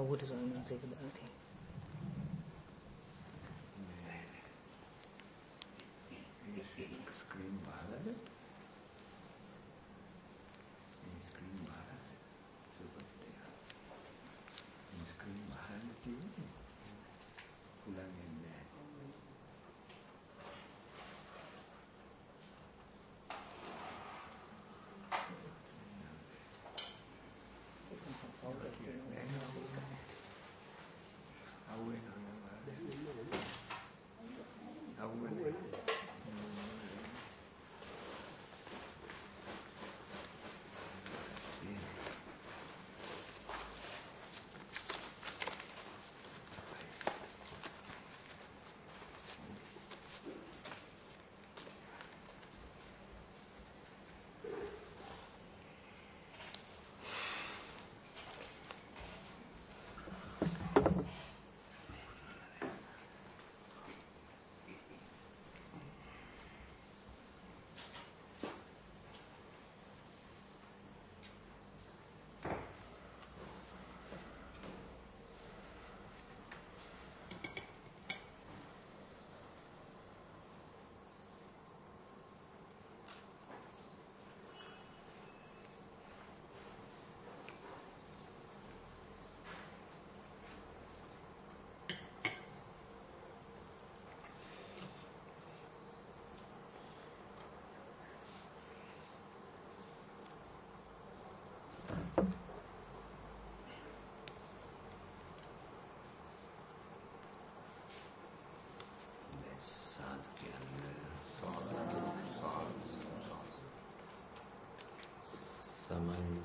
or what is what I'm going thing? සාදු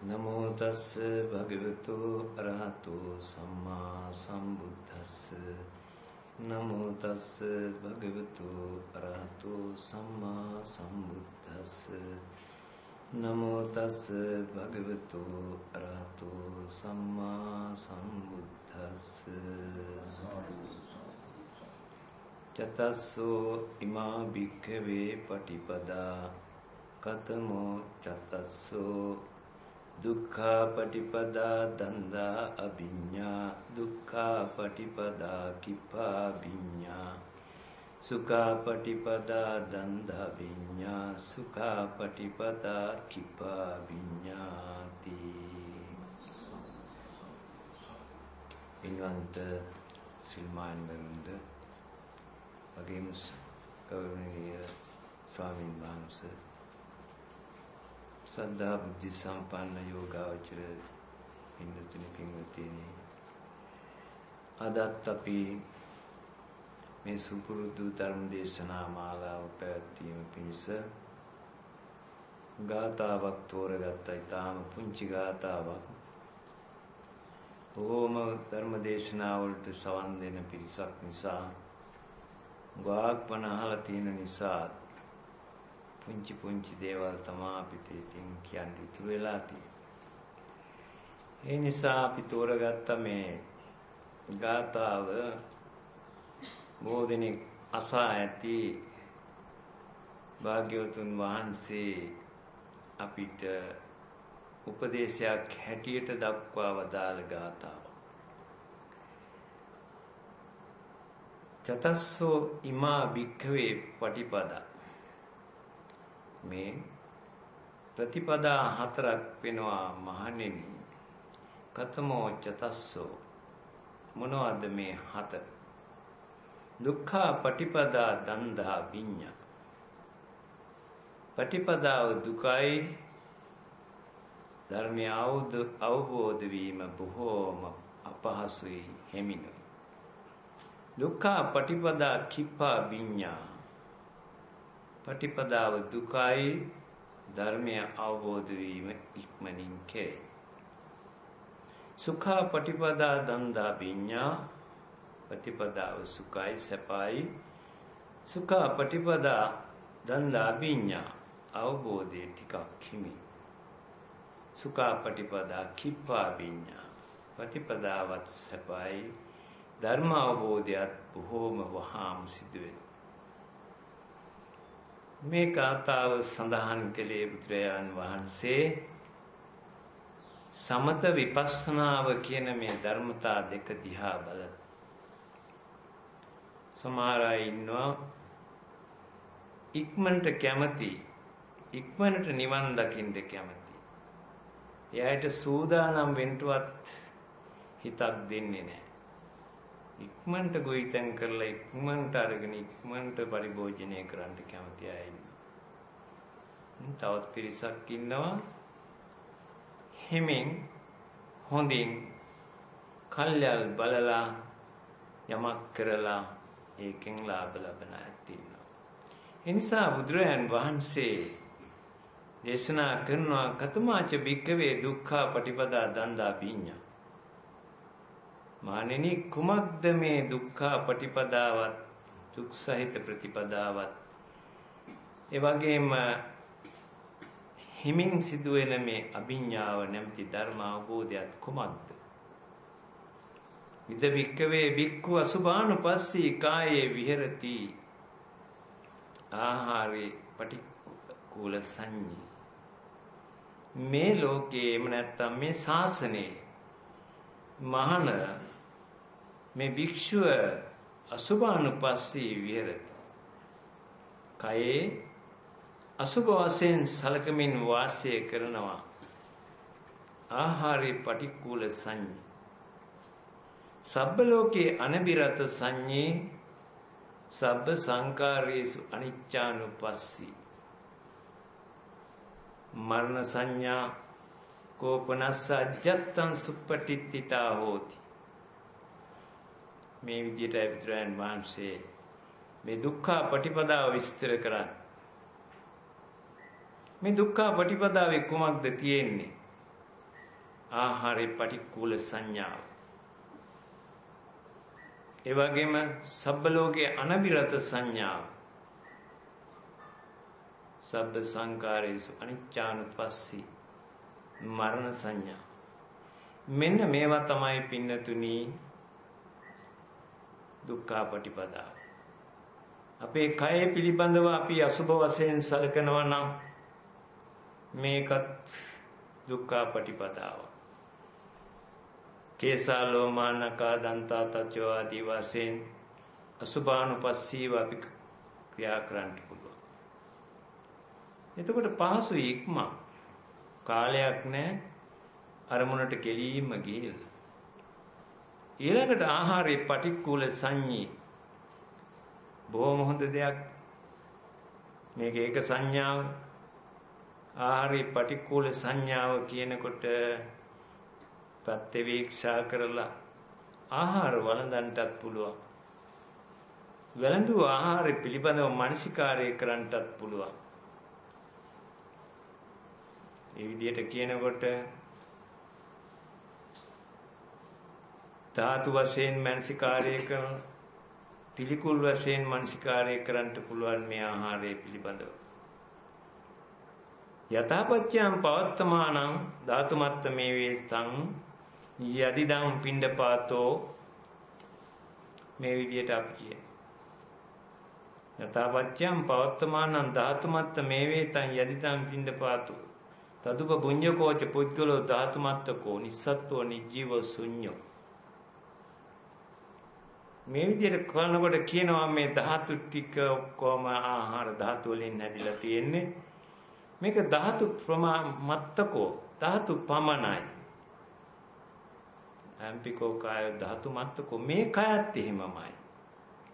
නමෝ තස්ස භගවතු අරහතු සම්මා සම්බුද්දස්ස. නමෝ තස්ස භගවතු අරහතු සම්මා සම්බුද්දස්ස. නමෝ තස්ස භගවතු අරහතු සම්මා සම්බුද්දස්ස. චතස්සෝ ඉමා භික්ඛවේ පටිපදා. කතමෝ චතස්සෝ දුක්ඛා පටිපදා දන්දා අභිඤ්ඤා. දුක්ඛා පටිපදා කිප්පා විඤ්ඤා සුඛා පටිපදා දන්දා විඤ්ඤා සුඛා පටිපදා කිප්පා විඤ්ඤාති ඉන්වන්ත සිල්මාන් වරුන්ද වගේම ගෞරවනීය ස්වාමීන් වහන්සේ සද්ධා බුද්ධ සම්පන්න යෝගාවචර පින්තුනි පින්වත්නි අදත් අපි මේ සුපුරුදු ධර්ම දේශනා මාලාව පැවැත්වීම පිණිස ගාතාවක් තෝරගත්තා. ඊටාම පුංචි ගාතාවක්. බොහෝම ධර්ම දේශනා වලට සවන් දෙන පිරිසක් නිසා ගාක් පන අහලා තියෙන නිසා පුංචි පුංචි දේවල් තමා අපිට ඉතින් කියන්න ඉතුරු වෙලා තියෙන්නේ. ඒ නිසා අපි තෝරගත්ත මේ ගාතාව බෝධිනෙක් අසා ඇති භාග්‍යවතුන් වහන්සේ අපිට උපදේශයක් හැටියට දක්වා වදාළ ගාතාව. චතස්සෝ ඉමා භික්ඛවේ පටිපදා මේ ප්‍රතිපදා හතරක් වෙනවා මහණෙනි. කතමෝ චතස්සෝ. මොනවද මේ හතර දුක්ඛ පටිපදා දන්දා විඤ්ඤා. පටිපදාව දුකයි. ධර්මය අවබෝධ වීම බොහෝම අපහසුයි හිමිනුයි. දුක්ඛ පටිපදා කිප්පා විඤ්ඤා. පටිපදාව දුකයි ධර්මය අවබෝධ වීම ඉක්මනින් කෙරේ. සුඛා පටිපදා දන්දා විඤ්ඤා ප්‍රතිපදාව සුඛයි සැපයි. සුඛා පටිපදා දන්දා විඤ්ඤා අවබෝධය ටිකක් හිමි. සුඛා පටිපදා කිප්පා විඤ්ඤා ප්‍රතිපදාවත් සැපයි. ධර්ම අවබෝධයත් බොහෝම වහාම සිදුවේ. මේ කාතාව සඳහන් කළේ බුදුරජාන් වහන්සේ සමත විපස්සනාව කියන මේ ධර්මතා දෙක දිහා බල සමහර අය ඉන්නවා ඉක්මනට කැමති ඉක්මනට නිවන් දකින්න කැමති. එයාට සූදානම් වෙන්නවත් හිතක් දෙන්නේ නැහැ. ඉක්මනට ගොවිතැන් කරලා ඉක්මනට අරගෙන ඉක්මනට පරිභෝජනය කරන්න කැමති අය ඉන්නවා. තවත් පිරිසක් ඉන්නවා හිමින් හොඳින් කල්යල් බලලා යමක් කරලා ඒකෙන් ලාභ ලබන අයත් ඉන්නවා. ඒ නිසා බුදුරයන් වහන්සේ දේශනා කරනවා කතමාච භික්කවේ දුක්ඛ පටිපදා දන්දා පිඤ්ඤා මානෙනි කුමක්ද මේ දුක්ඛ පටිපදාවත් දුක් සහිත ප්‍රතිපදාවත්? ඒ වගේම හිමින් සිදුවෙන මේ අභිඥාව නැමැති ධර්ම අවබෝධයත් කුමක්ද? ඉද වික්කවේ වික්ඛු අසුභානුපස්සී කායේ විහෙරති. ආහාරේ පටිකූල සංඤී. මේ ලෝකේ එම නැත්තම් මේ ශාසනයේ මහාන මේ භික්ෂුව අසුභානුපස්සී විහෙරති. කයේ අසුභ වශයෙන් සලකමින් වාසය කරනවා. ආහාරේ පටික්කුල සංඤ්ඤ. සබ්බ ලෝකේ අනබිරත සංඤේ සබ්බ සංකාරේසු අනිච්චානුපස්සී. මරණ සංඥා කෝපනස්ස අජත්තං සුප්පටිත්තිතා හෝති මේ විදිහට අවිද්‍රයන් වහන්සේ මේ දුක්ඛ පටිපදාව විස්තර කරන්නේ. මේ දුක්ඛ පටිපදාවේ කුමක්ද තියෙන්නේ? ආහාරේ පටික්කුල සංඥාව. ඒ වගේම සබ්බ ලෝකයේ අනබිරත සංඥාව. සබ්බ සංකාරේසු අනිච්චානුපස්සී මරණ සංඥා. මෙන්න මේවා තමයි පින්නතුණී දුක්ඛාපටිපදාව. අපේ කය පිළිබඳව අපි අසුබ වශයෙන් සලකනවා නම් මේකත් දුක්ඛාපටිපදාව. කේසා ලෝමානකා දන්තා තචෝ ආදී වශයෙන් අසුභානුපස්සීව අපි ක්‍රියා කරන්න පුළුවන්. එතකොට පහසු ඉක්ම කාලයක් නැහැ අරමුණට කෙලීම ගිහිල්ලා ඊළඟට ආහාරයේ පටික්කුල සංඤී. බොහොම හොඳ දෙයක්. මේක ඒක සංඥාව. ආහාරයේ පටික්කුල සංඥාව කියනකොට ප්‍රත්‍යවේක්ෂා කරලා ආහාර වළඳන්නටත් පුළුවන්. වැළඳු ආහාර පිළිබඳව මානසිකාරය කරන්නටත් පුළුවන්. ඒ විදිහට කියනකොට ධාතු වශයෙන් මනසිකාරය කරන පිළිකුල් වශයෙන් මනසිකාරය කරන්නට පුළුවන් මේ ආහාරය පිළිබඳව. යථාපච්චයන් පවත්තමානං ධාතුමත්ත මේ වේස්තං යදිදං පිණ්ඩපාතෝ මේ විදිහට අපි කියන. යථාපච්චයන් පවත්තමානං ධාතුමත්ත මේ වේතං යදිදං පිණ්ඩපාතෝ තදුප පුඤ්ඤකෝච පුද්ගලෝ ධාතුමත්තකෝ නිස්සත්ත්වෝ නිජීව ශුඤ්ඤෝ මේ විදිහට කරනකොට කියනවා මේ ධාතු ටික ඔක්කොම ආහාර ධාතු වලින් හැදිලා තියෙන්නේ. මේක ධාතු ප්‍රමාමත්තකෝ ධාතු පමණයි. අම්පිකෝ කාය ධාතු මත්තකෝ මේ කයත් එහෙමමයි.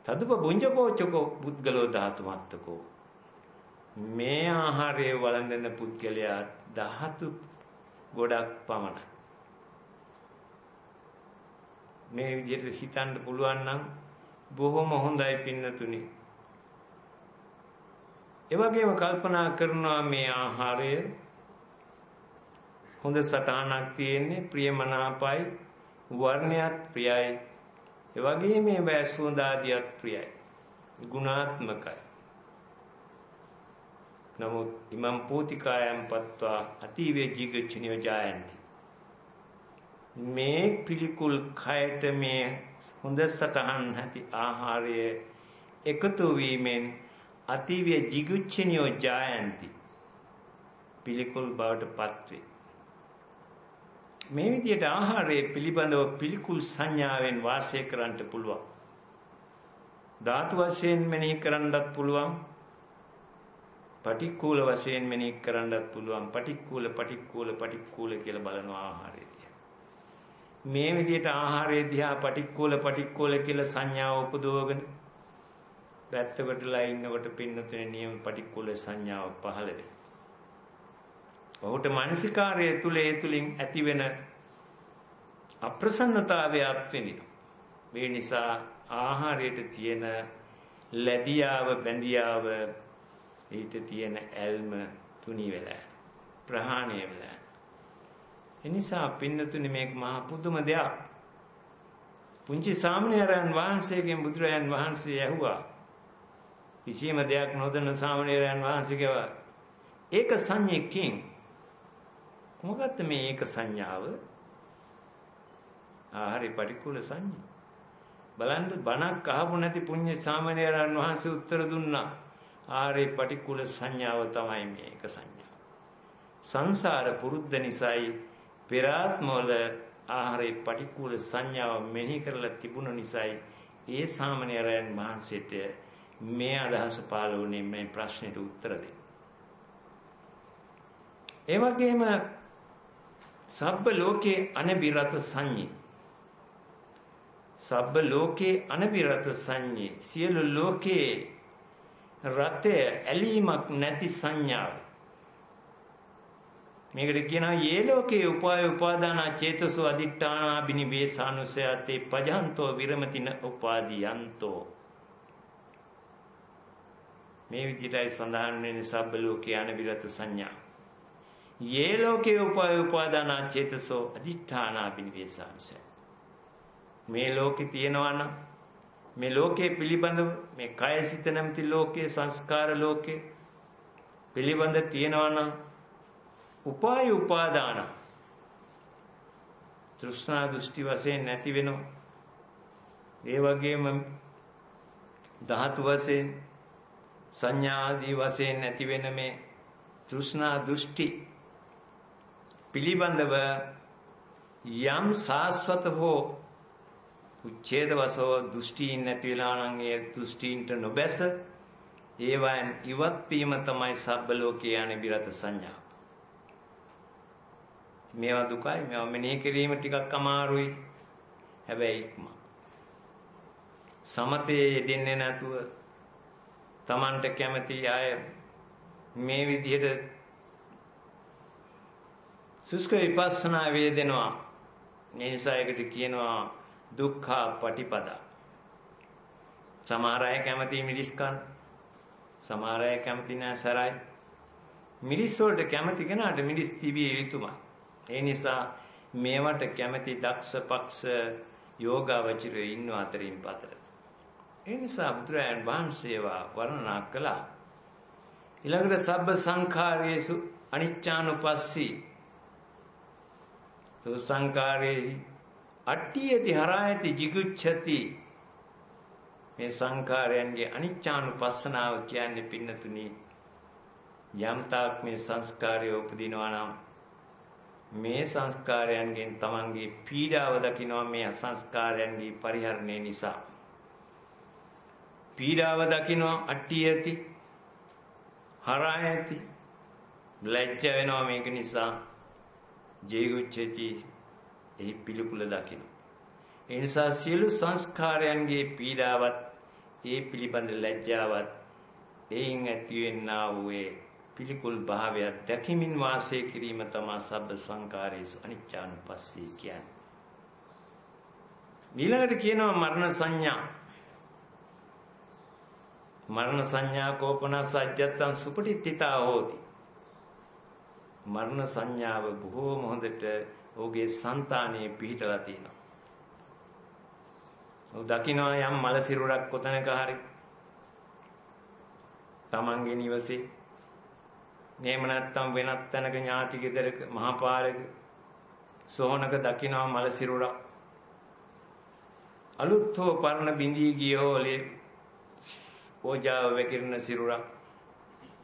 තදුප බුඤ්ජකෝචකෝ පුද්ගලෝ ධාතු මත්තකෝ මේ ආහාරයේ වළඳන පුද්ගලයා ධාතු ගොඩක් පමණයි. මේ විදිහට හිතන්න පුළුවන් නම් බොහොම හොඳයි පින්නතුනි. ඒ වගේම කල්පනා කරනවා මේ ආහාරය හොඳ සටහනක් තියෙන්නේ ප්‍රියමනාපයි වර්ණයත් ප්‍රියයි. ඒ වගේම මේ වැසුඳාදියත් ප්‍රියයි. ගුණාත්මකයි. නමුත් ඉමම් පෝතිකායම් පත්වා අතිවේ ජීගච්ඡනිය ජායන්ති. මේ පිළිකුල් කයට මේ හොඳ සටහන් ඇති ආහාරය එකතු වීමෙන් අතිවිය jigucchiniyo ජායන්ති පිළිකුල් බවට පත්වේ මේ විදිහට ආහාරයේ පිළිබඳව පිළිකුල් සංඥාවෙන් වාසය කරන්නට පුළුවන්. ධාතු වශයෙන් මෙනෙහි කරන්නත් පුළුවන්. පටික්කුල වශයෙන් මෙනෙහි කරන්නත් පුළුවන්. පටික්කුල පටික්කුල පටික්කුල කියලා බලනවා ආහාරය මේ විදිහට ආහාරය දිහා පටික්කුල පටික්කුල කියලා සංඥාව උපදවගෙන පැත්තකටලා ඉන්නකොට පින්නතුනේ නියම පටික්කුල සංඥාව පහළ වෙනවා. ඔහුට මානසිකාරය තුල ඒ තුලින් ඇතිවෙන අප්‍රසන්නතාවය අත්විඳිනවා. මේ නිසා ආහාරයට තියෙන ලැබියාව බැඳියාව ඊට තියෙන ඇල්ම තුනි වෙලා ප්‍රහාණය වෙලා එනිසා පින්නතුනි මේක මහා පුදුම දෙයක්. පුංචි සාමණේරයන් වහන්සේගෙන් බුදුරජාන් වහන්සේ ඇහුවා. කිසියම් දෙයක් නොදන්න සාමණේරයන් වහන්සේගේ ඒක සංඥේකින් මොකක්ද මේ ඒක සංඥාව? ආහරි පටිකුල සංඥා. බලන්න බණක් අහපු නැති පුණ්‍ය සාමණේරයන් වහන්සේ උත්තර දුන්නා. ආහරි පටිකුල සංඥාව තමයි මේක සංඥාව. සංසාර පුරුද්ද නිසායි පෙරාත්මවල ආහාරේ පටික්කුල සංඥාව මෙනෙහි කරලා තිබුණ නිසායි ඒ සාමණේරයන් වහන්සේට මේ අදහස පාළ වුණේ මේ ප්‍රශ්නෙට උත්තර දෙන්න. ඒ වගේම සබ්බ ලෝකේ අනබිරත සංඤේ. සබ්බ ලෝකේ අනබිරත සංඤේ. සියලු ලෝකේ රතේ ඇලීමක් නැති සංඥාව. මේකට කියනවා යේ ලෝකේ උපාය උපාදාන චේතසෝ අදිඨානා බිනිවේසානුසයතේ පජහන්තෝ විරමතින උපාදීයන්තෝ. මේ විදිහටයි සඳහන් වෙන්නේ සබ්බ ලෝකේ අනබිරත සංඥා. යේ ලෝකේ උපාය උපාදාන චේතසෝ අදිඨානා බිනිවේසානුසය මේ ලෝකේ තියෙනවා නම් මේ ලෝකයේ පිළිබඳව මේ කය සිත නැමැති ලෝකයේ සංස්කාර ලෝකේ පිළිබඳ තියෙනවා නම් උපාය උපාදාන. තෘෂ්ණා දෘෂ්ටි වශයෙන් නැති වෙනවා. ඒ වගේම ධාතු වශයෙන් සංඥා ආදී වශයෙන් නැති වෙන මේ තෘෂ්ණා දෘෂ්ටි පිළිබඳව යම් සාස්වත හෝ උච්ඡේද වසව දෘෂ්ටීන් නැති වෙලා නම් ඒ දෘෂ්ටීන්ට නොබැස ඒවයන් ඉවත් වීම තමයි සබ්බ ලෝකයේ අනිබිරත සංඥා මේවා දුකයි මේවා මෙනෙහි කිරීම ටිකක් අමාරුයි. හැබැයි ඉක්ම. සමතේ යෙදෙන්නේ නැතුව Tamanට කැමති අය මේ විදිහට සුස්ක විපස්සනා වේදෙනවා. මේ නිසා ඒකට කියනවා දුක්ඛ පටිපදා. සමහර අය කැමති මිරිස් කන්න සමහර අය කැමති නැහැ සරයි මිරිස් වලට කැමති කෙනාට මිරිස් තිබිය යුතුමයි. ඒ නිසා මේවට කැමැති දක්ෂ පක්ෂ යෝගාවචරයෝ ඉන්න අතරින් පතර. ඒ නිසා බුදුරයන් වහන්සේවා වර්ණනා කළා. ඊළඟට සබ්බ සංඛාරයේසු අනිච්චානුපස්සී. සෝ සංඛාරේහි අට්ඨියති හරායති jigucchati මේ සංඛාරයන්ගේ අනිච්චානුපස්සනාව කියන්නේ පින්නතුනි යම් තාක් මේ සංස්කාරය උපදිනවා නම් මේ සංස්කාරයන්ගෙන් තමන්ගේ පීඩාව දකිනවා මේ අසංස්කාරයන්ගේ පරිහරණය නිසා. පීඩාව දකිනවා අට්ටි ඇති හරා ඇති ලැජ්ජ වෙනවා මේක නිසා ජීගුච්චති එහි පිළිකුල දකිනවා. ඒ නිසා සියලු සංස්කාරයන්ගේ පීඩාවත් ඒ පිළිබඳ ලැජ්ජාවත් එයින් ඇතිවෙනා වූ පිළිකුල් භාවය දැකීමින් වාසය කිරීම තමයි සබ්බ සංකාරේසු අනිච්චානුපස්සී කියන්නේ. ඊළඟට කියනවා මරණ සංඥා. මරණ සංඥා කෝපන සජ්ජත්තං සුපටිත්තිතා හෝති. මරණ සංඥාව බොහෝම හොඳට ඔහුගේ సంతානයේ පිහිටලා තියෙනවා. ඔහු දකිනවා යම් මල සිරුරක් කොතනක හරි තමන්ගේ නිවසේ එහෙම නැත්නම් වෙනත් තැනක ඥාති ගෙදරක මහපාරක සෝහනක දකිනවා මල සිරුරක් අලුත් හෝ පරණ බිඳී ගියෝ ලේ ඕජාව වැකිරෙන සිරුරක්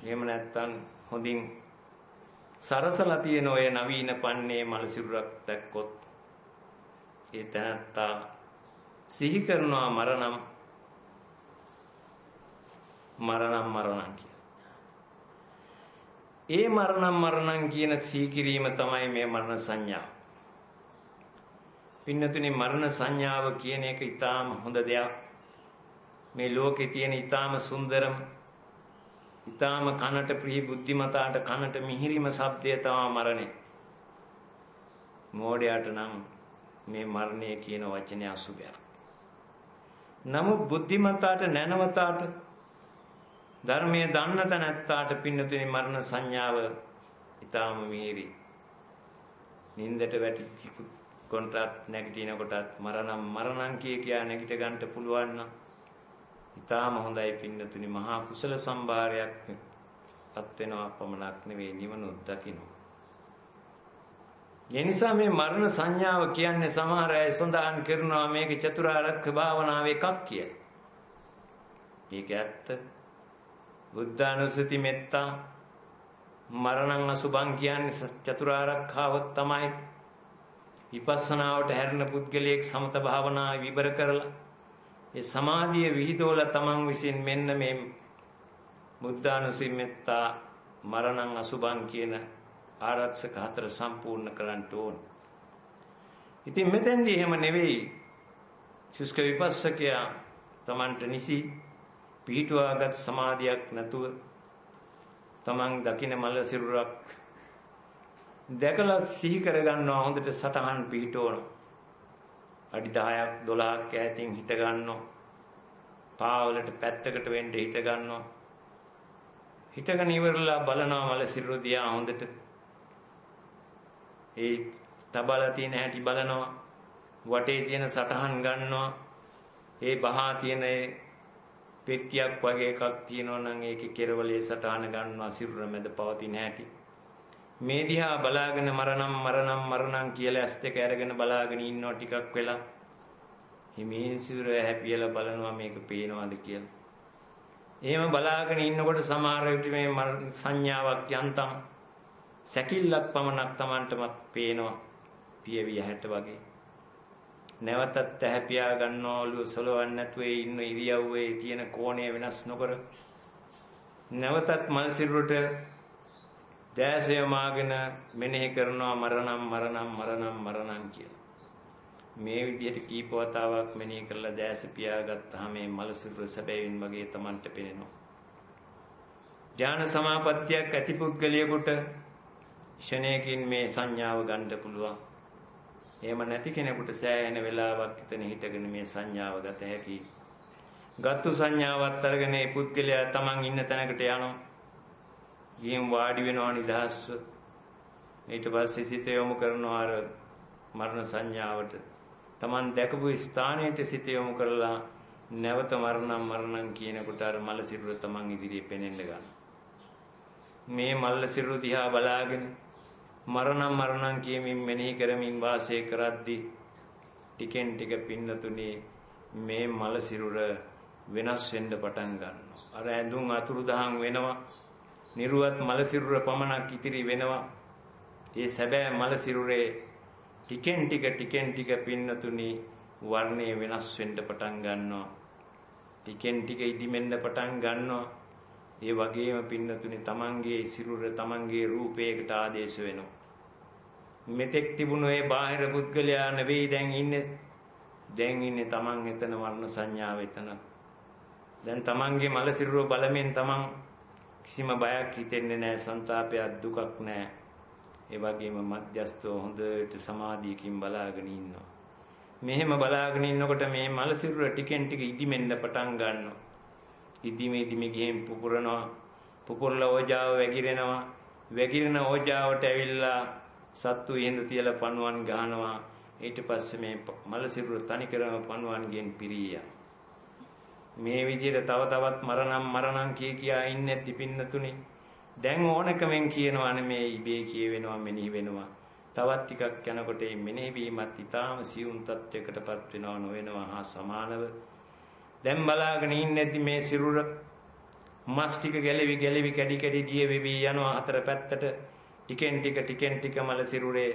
එහෙම නැත්නම් හොඳින් සරසලා තියෙන ඔය නවීන පන්නේ මල සිරුරක් දැක්කොත් ඒ තැනත්තා සිහි කරනවා මරණම් මරණම් මරණම් කියලා. ඒ මරණම් මරණම් කියන සීකිරීම තමයි මේ මරණ සංඥාව. පින්නතුනි මරණ සංඥාව කියන එක ඊටාම හොඳ දෙයක්. මේ ලෝකේ තියෙන ඊටාම සුන්දරම ඊටාම කනට ප්‍රිය බුද්ධිමතාට කනට මිහිරිම ශබ්දය තමයි මරණය. මෝඩයාට නම් මේ මරණය කියන වචනේ අසුබයක්. නමුත් බුද්ධිමතාට නැනවතාට ධර්මයේ දන්න තැනැත්තාට පින්නතුනි මරණ සංඥාව ඊටාම මිහිරි. නින්දට වැටිච්ච කොන්ට්‍රාක්ට් නැගිටින කොටත් මරණම් මරණම් කිය කියා නැගිට ගන්නට පුළුවන් නම් ඊටාම හොඳයි පින්නතුනි මහා කුසල සම්භාරයක් පත් වෙනවා පමණක් නෙවෙයි නිවනුත් දකින්න. ඒ නිසා මේ මරණ සංඥාව කියන්නේ සමහර අය සඳහන් කරනවා මේක චතුරාර්යක භාවනාවේ එකක් කියලා. මේක ඇත්ත. බුද්ධානුස්සති මෙත්තා මරණං අසුභං කියන්නේ චතුරාර්යකාව තමයි. විපස්සනාවට හැරෙන පුද්ගලයෙක් සමත භාවනා විවර කරලා ඒ සමාධිය විහිදෝල තමන් විසින් මෙන්න මේ බුද්ධානුසිමෙත්තා මරණං අසුභං කියන ආරක්ෂක හතර සම්පූර්ණ කරන්න ඕන. ඉතින් මෙතෙන්දී එහෙම නෙවෙයි. සුස්ක විපස්සකයා තමන්ට නිසි පිහිටුවාගත් සමාධියක් නැතුව තමන් දකින මල සිරුරක් දැකලා සිහි කරගන්නවා හොඳට සටහන් පිහිටවන. අඩි 10ක් 12ක් ඈතින් හිට ගන්නවා. පාවලට පැත්තකට වෙන්න හිට ගන්නවා. හිටගෙන ඉවරලා බලනවා මල සිරුර දිහා හොඳට. ඒ තබලා තියෙන හැටි බලනවා. වටේ තියෙන සටහන් ගන්නවා. ඒ බහා තියෙන පෙට්ටියක් වගේ එකක් තියෙනවා නම් ඒකේ කෙරවලේ සටහන ගන්නවා සිරුර මැද පවතින හැටි. මේ දිහා බලාගෙන මරණම් මරණම් මරණම් කියලා ඇස් දෙක අරගෙන බලාගෙන ඉන්නවා ටිකක් වෙලා. හිමින් සිරුර හැපියලා බලනවා මේක පේනවද කියලා. එහෙම බලාගෙන ඉන්නකොට සමහර විට මේ සංඥාවක් යන්තම් සැකිල්ලක් පමණක් Tamanටමත් පේනවා. පියවිය හැට වගේ. නැවතත් හැපියා ගන්නවලු සලවන්නේ නැතුව ඉන්න ඉරියව්වේ තියෙන කෝණය වෙනස් නොකර නැවතත් මල් සිරුරට දැසය මාගෙන මෙනෙහි කරනවා මරණම් මරණම් මරණම් මරණම් කියලා. මේ විදිහට කීප වතාවක් මෙනෙහි කරලා දැස පියාගත්තාම මේ මලසිරුර සැබෑවින් වගේ Tamanට පෙනෙනවා. ඥාන සමාපත්තියක් ඇති පුද්ගලයෙකුට ෂණයකින් මේ සංඥාව ගන්න පුළුවන්. එහෙම නැති කෙනෙකුට සෑහෙන වෙලාවක් එතන හිටගෙන මේ සංඥාව ගත හැකි. ගත්තු සංඥාවත් අරගෙන මේ පුද්ගලයා Taman ඉන්න තැනකට යනවා. ගිහින් වාඩි වෙනවා නිදහස්ව. ඊට පස්සේ සිත යොමු කරනවා අර මරණ සංඥාවට. Taman දැකපු ස්ථානයට සිත යොමු කරලා නැවත මරණම් මරණම් කියනකොට අර මල සිරුර Taman ඉදිරියේ පෙනෙන්න ගන්නවා. මේ මල්ල සිරුර දිහා බලාගෙන මරණම් මරණම් කියමින් මෙනෙහි කරමින් වාසය කරද්දී ටිකෙන් ටික පින්නතුනේ මේ මල සිරුර වෙනස් වෙන්න පටන් ගන්නවා. අර ඇඳුම් අතුරුදහන් වෙනවා. නිර්වත් මල සිරුර පමණක් ඉතිරි වෙනවා. ඒ සැබෑ මල සිරුරේ ටිකෙන් ටික ටිකෙන් ටික පින්නතුනි වර්ණය වෙනස් වෙන්න පටන් ගන්නවා. ටිකෙන් ටික ඉදිමෙන්න පටන් ගන්නවා. ඒ වගේම පින්නතුනි තමන්ගේ සිරුර තමන්ගේ රූපයකට ආදේශ වෙනවා. මෙතෙක් තිබුණු ඒ බාහිර පුද්ගලයා නෙවෙයි දැන් ඉන්නේ. දැන් ඉන්නේ තමන් එතන වර්ණ සංඥාව එතන. දැන් තමන්ගේ මල සිරුර බලමින් තමන් කිසිම බයක් හිතෙන්නේ නැහැ, ਸੰతాපයක් දුකක් නැහැ. ඒ වගේම මධ්‍යස්තව හොඳට සමාධියකින් බලාගෙන ඉන්නවා. මෙහෙම බලාගෙන ඉන්නකොට මේ මල සිරුර ටිකෙන් ටික ඉදිමෙන්න පටන් ගන්නවා. ඉදිමේ ඉදිමේ ගිහින් පුපුරනවා. පුපුරලා ඕජාව වැగిරෙනවා. වැగిරෙන ඕජාවට ඇවිල්ලා සත්තු ඉහිඳු තියලා පණුවන් ගහනවා ඊට පස්සේ මේ මල සිරුර තනි කරම පණුවන්ගෙන් පිරියා මේ විදිහට තව තවත් මරණම් මරණම් කිය කියා ඉන්නේ දිපින්නතුනි දැන් ඕනකමෙන් කියනවානේ මේ ඉබේ කියවෙනවා මෙනෙහි වෙනවා තවත් ටිකක් යනකොට මේ මෙනෙහි වීමත් ඊටාම සියුම් තත්වයකටපත් වෙනව නොවෙනවා හා සමානව දැන් බලාගෙන ඉන්නේද්දි මේ සිරුර මස් ටික ගැලවි ගැලවි කැඩි කැඩි දිය වෙවි යනවා හතර පැත්තට. ටිකෙන් ටික ටිකෙන් ටික මල සිරුරේ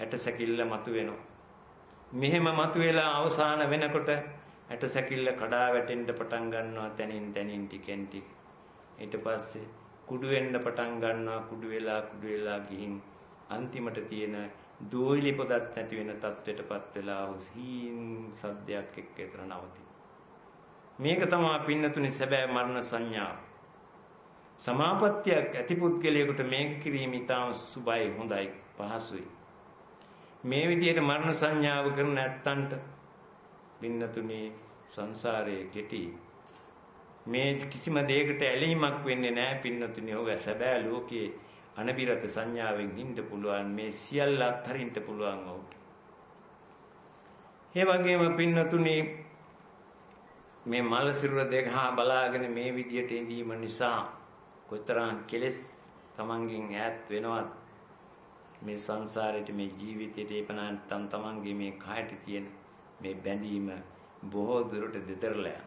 ඇට සැකිල්ල මතුවෙනවා. මෙහෙම මතුවෙලා අවසාන වෙනකොට ඇට සැකිල්ල කඩා වැටෙන්න පටන් ගන්නවා තනින් තනින් ටිකෙන් ටික. ඊට පස්සේ කුඩු වෙන්න පටන් ගන්නවා කුඩු වෙලා කුඩු වෙලා ගිහින් අන්තිමට තියෙන දෝයිලි පොදක් නැති වෙන තත්ත්වයටපත් වෙලා හීන් සද්දයක් එක්ක එතන නවතින. මේක තමයි පින්නතුනි සැබෑ මරණ සංඥාව. සමාපත්තියක් ඇති පුද්ගලයෙකුට මේක කිරීම ඉතාම සුබයි හොඳයි පහසුයි. මේ විදිහට මරණ සංඥාව කරන නැත්තන්ට පින්නතුනි සංසාරයේ කෙටි මේ කිසිම දෙයකට ඇලීමක් වෙන්නේ නැහැ පින්නතුනි ඔය සැබෑ ලෝකයේ අනබිරත සංඥාවෙන් ඉන්න පුළුවන් මේ සියල්ල අත්හරින්න පුළුවන් ඔහුට. ඒ වගේම පින්නතුනි මේ මල සිරුර දෙක හා බලාගෙන මේ විදියට ඉඳීම නිසා කොතරම් කෙලෙස් තමන්ගෙන් ඈත් වෙනවත් මේ සංසාරෙට මේ ජීවිතයට ඒපනාන් තම තමන්ගේ මේ කායට තියෙන මේ බැඳීම බොහෝ දුරට දෙතරලා යනවා.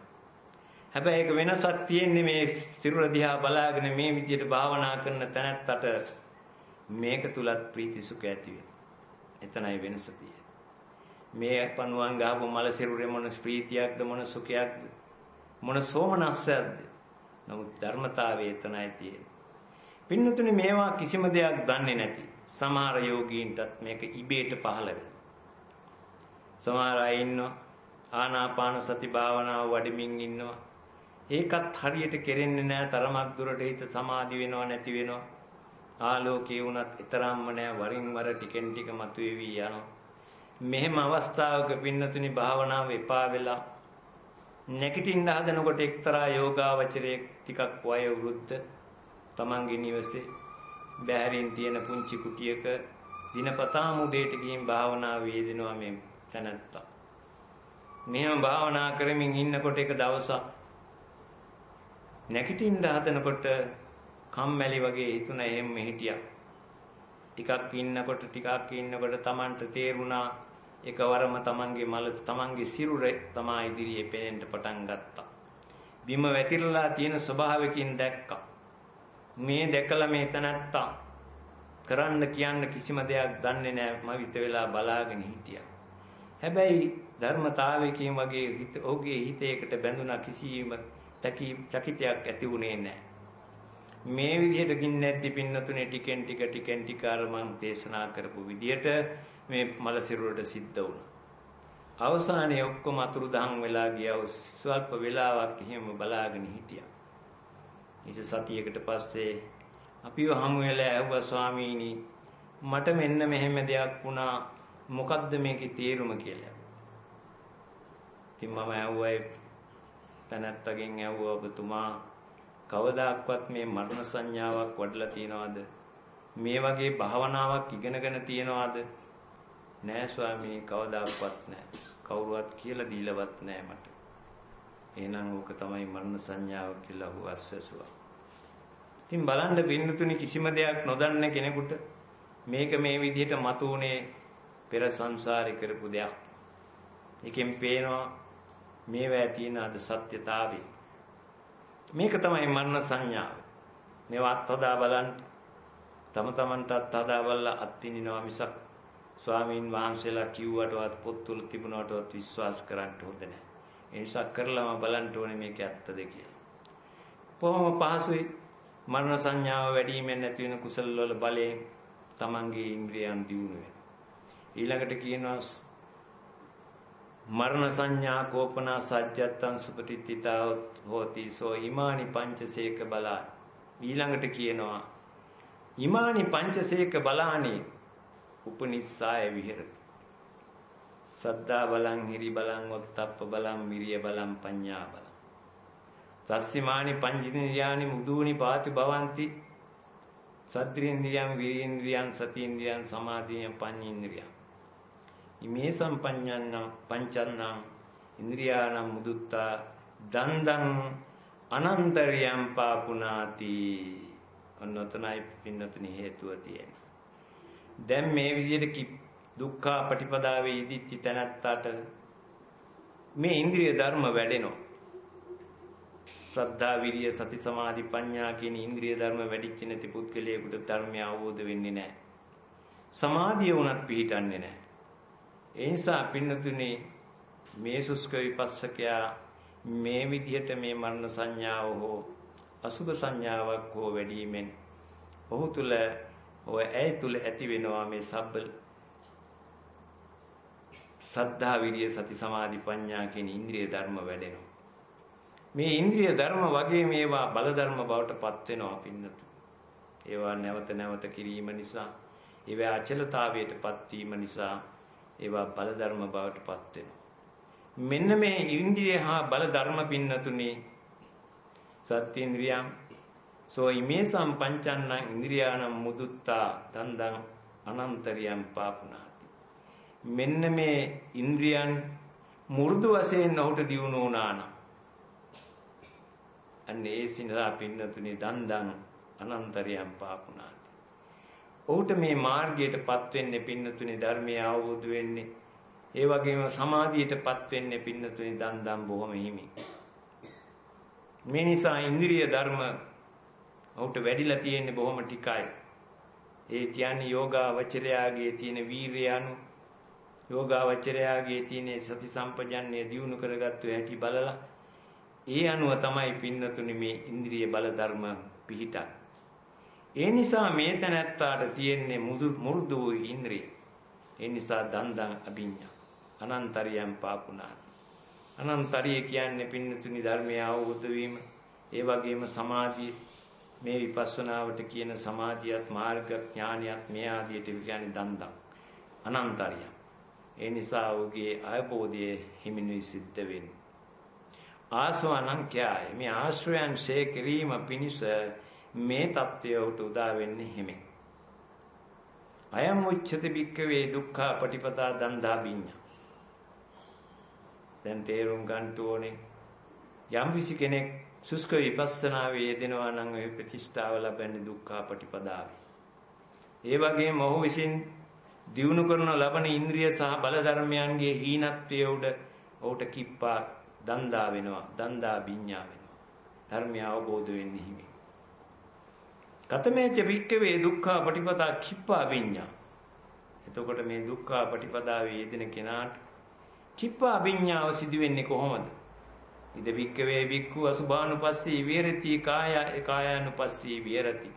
හැබැයි ඒක වෙනසක් තියෙන්නේ මේ සිරුර දිහා බලාගෙන මේ විදියට භාවනා කරන තැනත්තට මේක තුලත් ප්‍රීති සුඛ ඇති එතනයි වෙනස තියෙන්නේ. මේ පණුවන් ගහපු මල සිරුරේ මොන ප්‍රීතියක්ද මොන සුඛයක්ද මොන සෝමනස්සයක්ද නමුත් ධර්මතාවය එතනයි තියෙන්නේ. පින්නතුනි මේවා කිසිම දෙයක් දන්නේ නැති සමහර යෝගීන්ටත් මේක ඉබේට පහළ වෙනවා. සමහර අය ඉන්නවා ආනාපාන සති භාවනාව වඩමින් ඉන්නවා ඒකත් හරියට කෙරෙන්නේ නැහැ තරමක් දුරට හිත සමාධි වෙනව නැති වෙනව ආලෝකයේ වුණත් ඊතරම්ම නැහැ වරින් වර ටිකෙන් ටික මතුවේවි යනවා මෙහෙම අවස්ථාවක පින්නතුනි භාවනාව එපා වෙලා නැගිටින්න හදනකොට එක්තරා යෝගාවචරයේ ටිකක් වය වෘද්ධ තමන්ගේ නිවසේ බැහැරින් තියෙන පුංචි කුටියක දිනපතාම උදේට ගිහින් භාවනාව වේදිනවා මේ තැනත්තා මෙහෙම භාවනා කරමින් ඉන්නකොට එක දවසක් නැගිටින්න හදනකොට කම්මැලි වගේ හිතුණ එහෙම හිටියා. ටිකක් ඉන්නකොට ටිකක් ඉන්නකොට Tamanට තේරුණා එකවරම Tamanගේ මල Tamanගේ සිරුරේ තමා ඉදිරියේ පේන්න පටන් ගත්තා. බිම වැතිරලා තියෙන ස්වභාවයකින් දැක්කා. මේ දැකලා මේ තනත්තා කරන්න කියන්න කිසිම දෙයක් දන්නේ නැහැ මම විත වෙලා බලාගෙන හිටියා. හැබැයි ධර්මතාවයකින් වගේ හිත ඔහුගේ හිතේකට බැඳුනා කිසිම චකිතයක් ඇති වුණේ නැහැ. මේ විදිහට ගින්නැද්දි පින්නතුනේ ටිකෙන් ටික ටිකෙන් ටික අර මං දේශනා කරපු විදිහට මේ මල සිරුරට සිද්ධ වුණා. අවසානයේ ඔක්කොම අතුරු දහන් වෙලා ගියා. ස්වල්ප වෙලාවක් එහෙම බලාගෙන හිටියා. ඊට සතියකට පස්සේ අපිව හමු වෙලා ඇහුවා ස්වාමීනි මට මෙන්න මෙහෙම දෙයක් වුණා මොකද්ද මේකේ තේරුම කියලා. ඉතින් මම ඇහුවා තනත්තගෙන් ඇහුවා ඔබතුමා කවදාක්වත් මේ මරණ සංඥාවක් වඩලා තියනවද? මේ වගේ භාවනාවක් ඉගෙනගෙන තියනවද? නෑ ස්වාමී කවදාක්වත් නෑ. කවුරුවත් කියලා දීලවත් නෑ මට. එහෙනම් ඕක තමයි මරණ සංඥාව කියලා හුව අස්වැසුවා. ඉතින් බලන්න පින්නතුනි කිසිම දෙයක් නොදන්න කෙනෙකුට මේක මේ විදිහට මතුනේ පෙර සංසාරේ කරපු දෙයක්. එකෙන් පේනවා මේවා තියෙන අද සත්‍යතාවය. මේක තමයි මරණ සංඥාව. මේවා අත්හදා බලන්න තම තමන්ටත් හදා බලලා අත්විඳිනවා මිසක් ස්වාමීන් වහන්සේලා කිව්වටවත් පොත්වල තිබුණාටවත් විශ්වාස කරන්න හොඳ නැහැ. ඒ නිසා කරලාම බලන්න ඕනේ මේක ඇත්තද කියලා. කොහොම පහසුයි මරණ සංඥාව වැඩිමෙන් නැති වෙන කුසල වල බලයෙන් තමන්ගේ ඉන්ද්‍රියයන් දියුණු වෙනවා. ඊළඟට කියනවා මරණ සංඥා කෝපනා සත්‍යත්තං සුපටිත්තිතා හෝති සෝ ඉමානි පංචසේක බලා ඊළඟට කියනවා ඉමානි පංචසේක බලානි උපනිස්සාය විහෙරති සද්දා බලං හිරි බලං ඔත්තප්ප බලං මිරිය බලං පඤ්ඤා බලං. තස්සිමානි පංචිනියානි මුදූනි පාති භවಂತಿ. සද්දේන්ද්‍රියං විරේන්ද්‍රියං සතීන්ද්‍රියං සමාධියං පඤ්ඤේන්ද්‍රියං. ඉමේ සම්පඤ්ඤන්න පංචන්නම් ඉන්ද්‍රියානම් මුදුත්තා දන්දං අනන්තරියම් පාපුනාති. අන්නතනයි පින්නතුනි හේතුව තියෙන්නේ. දැන් මේ විදිහට දුක්ඛ පටිපදාවේ ඉදිච්ච තැනත්තට මේ ඉන්ද්‍රිය ධර්ම වැඩෙනවා ශ්‍රද්ධා විරිය සති සමාධි ප්‍රඥා කියන ඉන්ද්‍රිය ධර්ම වැඩිච්ච නැති පුද්ගලයෙකුට ධර්මය අවබෝධ වෙන්නේ නැහැ. සමාධිය උනත් පිහිටන්නේ නැහැ. ඒ නිසා පින්නතුනේ මේ සුස්ක විපස්සකයා මේ විදිහට මේ මරණ සංඥාව හෝ අසුභ සංඥාවක් හෝ වැඩිමෙන් ඔහු තුල ඔය ඇයි තුල ඇති වෙනවා මේ සබ්බ සද්ධා විරිය සති සමාධි ප්‍රඥා කියන ඉන්ද්‍රිය ධර්ම වැඩෙනවා මේ ඉන්ද්‍රිය ධර්ම වගේ මේවා බල ධර්ම බවට පත් වෙනවා පින්නතු. ඒවා නැවත නැවත කිරීම නිසා, ඒවා අචලතාවයට පත් වීම නිසා ඒවා බල ධර්ම බවට පත් වෙනවා. මෙන්න මේ ඉන්ද්‍රිය හා බල ධර්ම පින්නතුනේ සත්‍යේන්ද්‍රියම් සෝ ඉමේ සම්පංචන්නං ඉන්ද්‍රියානම් මුදුත්තා දන්දං අනන්තරියම් පාපුනාති. මෙන්න මේ ඉන්ද්‍රියන් මු르දු වශයෙන් ඔහුට දියුණු වුණා නම් අන්න ඒ සිනදා පින්නතුනි දන්දන් අනන්තරියම් පාපුණාති. ඔහුට මේ මාර්ගයටපත් වෙන්නේ පින්නතුනි ධර්මය අවබෝධ වෙන්නේ. ඒ වගේම සමාධියටපත් වෙන්නේ පින්නතුනි දන්දන් බොහොම හිමි. මේ නිසා ඉන්ද්‍රිය ධර්ම ඔහුට වැඩිලා තියෙන්නේ බොහොම ටිකයි. ඒ කියන්නේ යෝගාවචරයාගේ තියෙන වීරිය අනු යෝගාවචරයාගේ තියෙන සති සම්පජන්ණය දියුණු කරගත්තු හැටි බලලා ඒ අනුව තමයි පින්නතුනි මේ ඉන්ද්‍රිය බල ධර්ම පිහිටක්. ඒ නිසා මේ තැනැත්තාට තියෙන්නේ මුරුදු වූ ඉන්ද්‍රිය. ඒ නිසා දන්දන් අභිඤ්ඤා. අනන්තරියම් පාපුණා. අනන්තරිය කියන්නේ පින්නතුනි ධර්මය අවබෝධ වීම. ඒ වගේම සමාධිය මේ විපස්සනාවට කියන සමාධියත් මාර්ග ඥානියත් මේ ආදියට කියන්නේ දන්දන්. අනන්තරිය. ඒ නිසා ඔහුගේ අවබෝධය හිමිනුයි සිද්ධ වෙන්නේ. ආසවණං කයයි මේ ආශ්‍රයයන් ශේ කිරීම පිණිස මේ தත්ත්වය උට උදා වෙන්නේ හිමෙන් අයම් උච්චති බික්කවේ දුක්ඛ පටිපදා දන්දා බිඤ්ඤා දැන් තේරුම් ගන්න ඕනේ යම් කිසි කෙනෙක් සුස්ක විපස්සනාවේ යෙදෙනවා නම් ඒ ප්‍රතිෂ්ඨාව ලබන්නේ දුක්ඛ පටිපදාවේ ඒ වගේම ඔහු විසින් දියුණු කරන ලබන ඉන්ද්‍රිය සහ බල ධර්මයන්ගේ හීනත්වයේ උඩ ඔහුට කිප්පා දන්දා වෙනවා දන්දා විඤ්ඤා වෙනවා. ධර්මය අවබෝධ වෙන්නේ හිමි කතමේච වික්කවේ දුක්ඛ පටිපදා කිප්පා විඤ්ඤා. එතකොට මේ දුක්ඛ පටිපදාවේ යෙදෙන කෙනාට කිප්පා විඤ්ඤාව සිදු වෙන්නේ කොහොමද? ඉද වික්කවේ වික්ඛු අසුභානුපස්සී විහෙරති කාය කායානුපස්සී විහෙරති.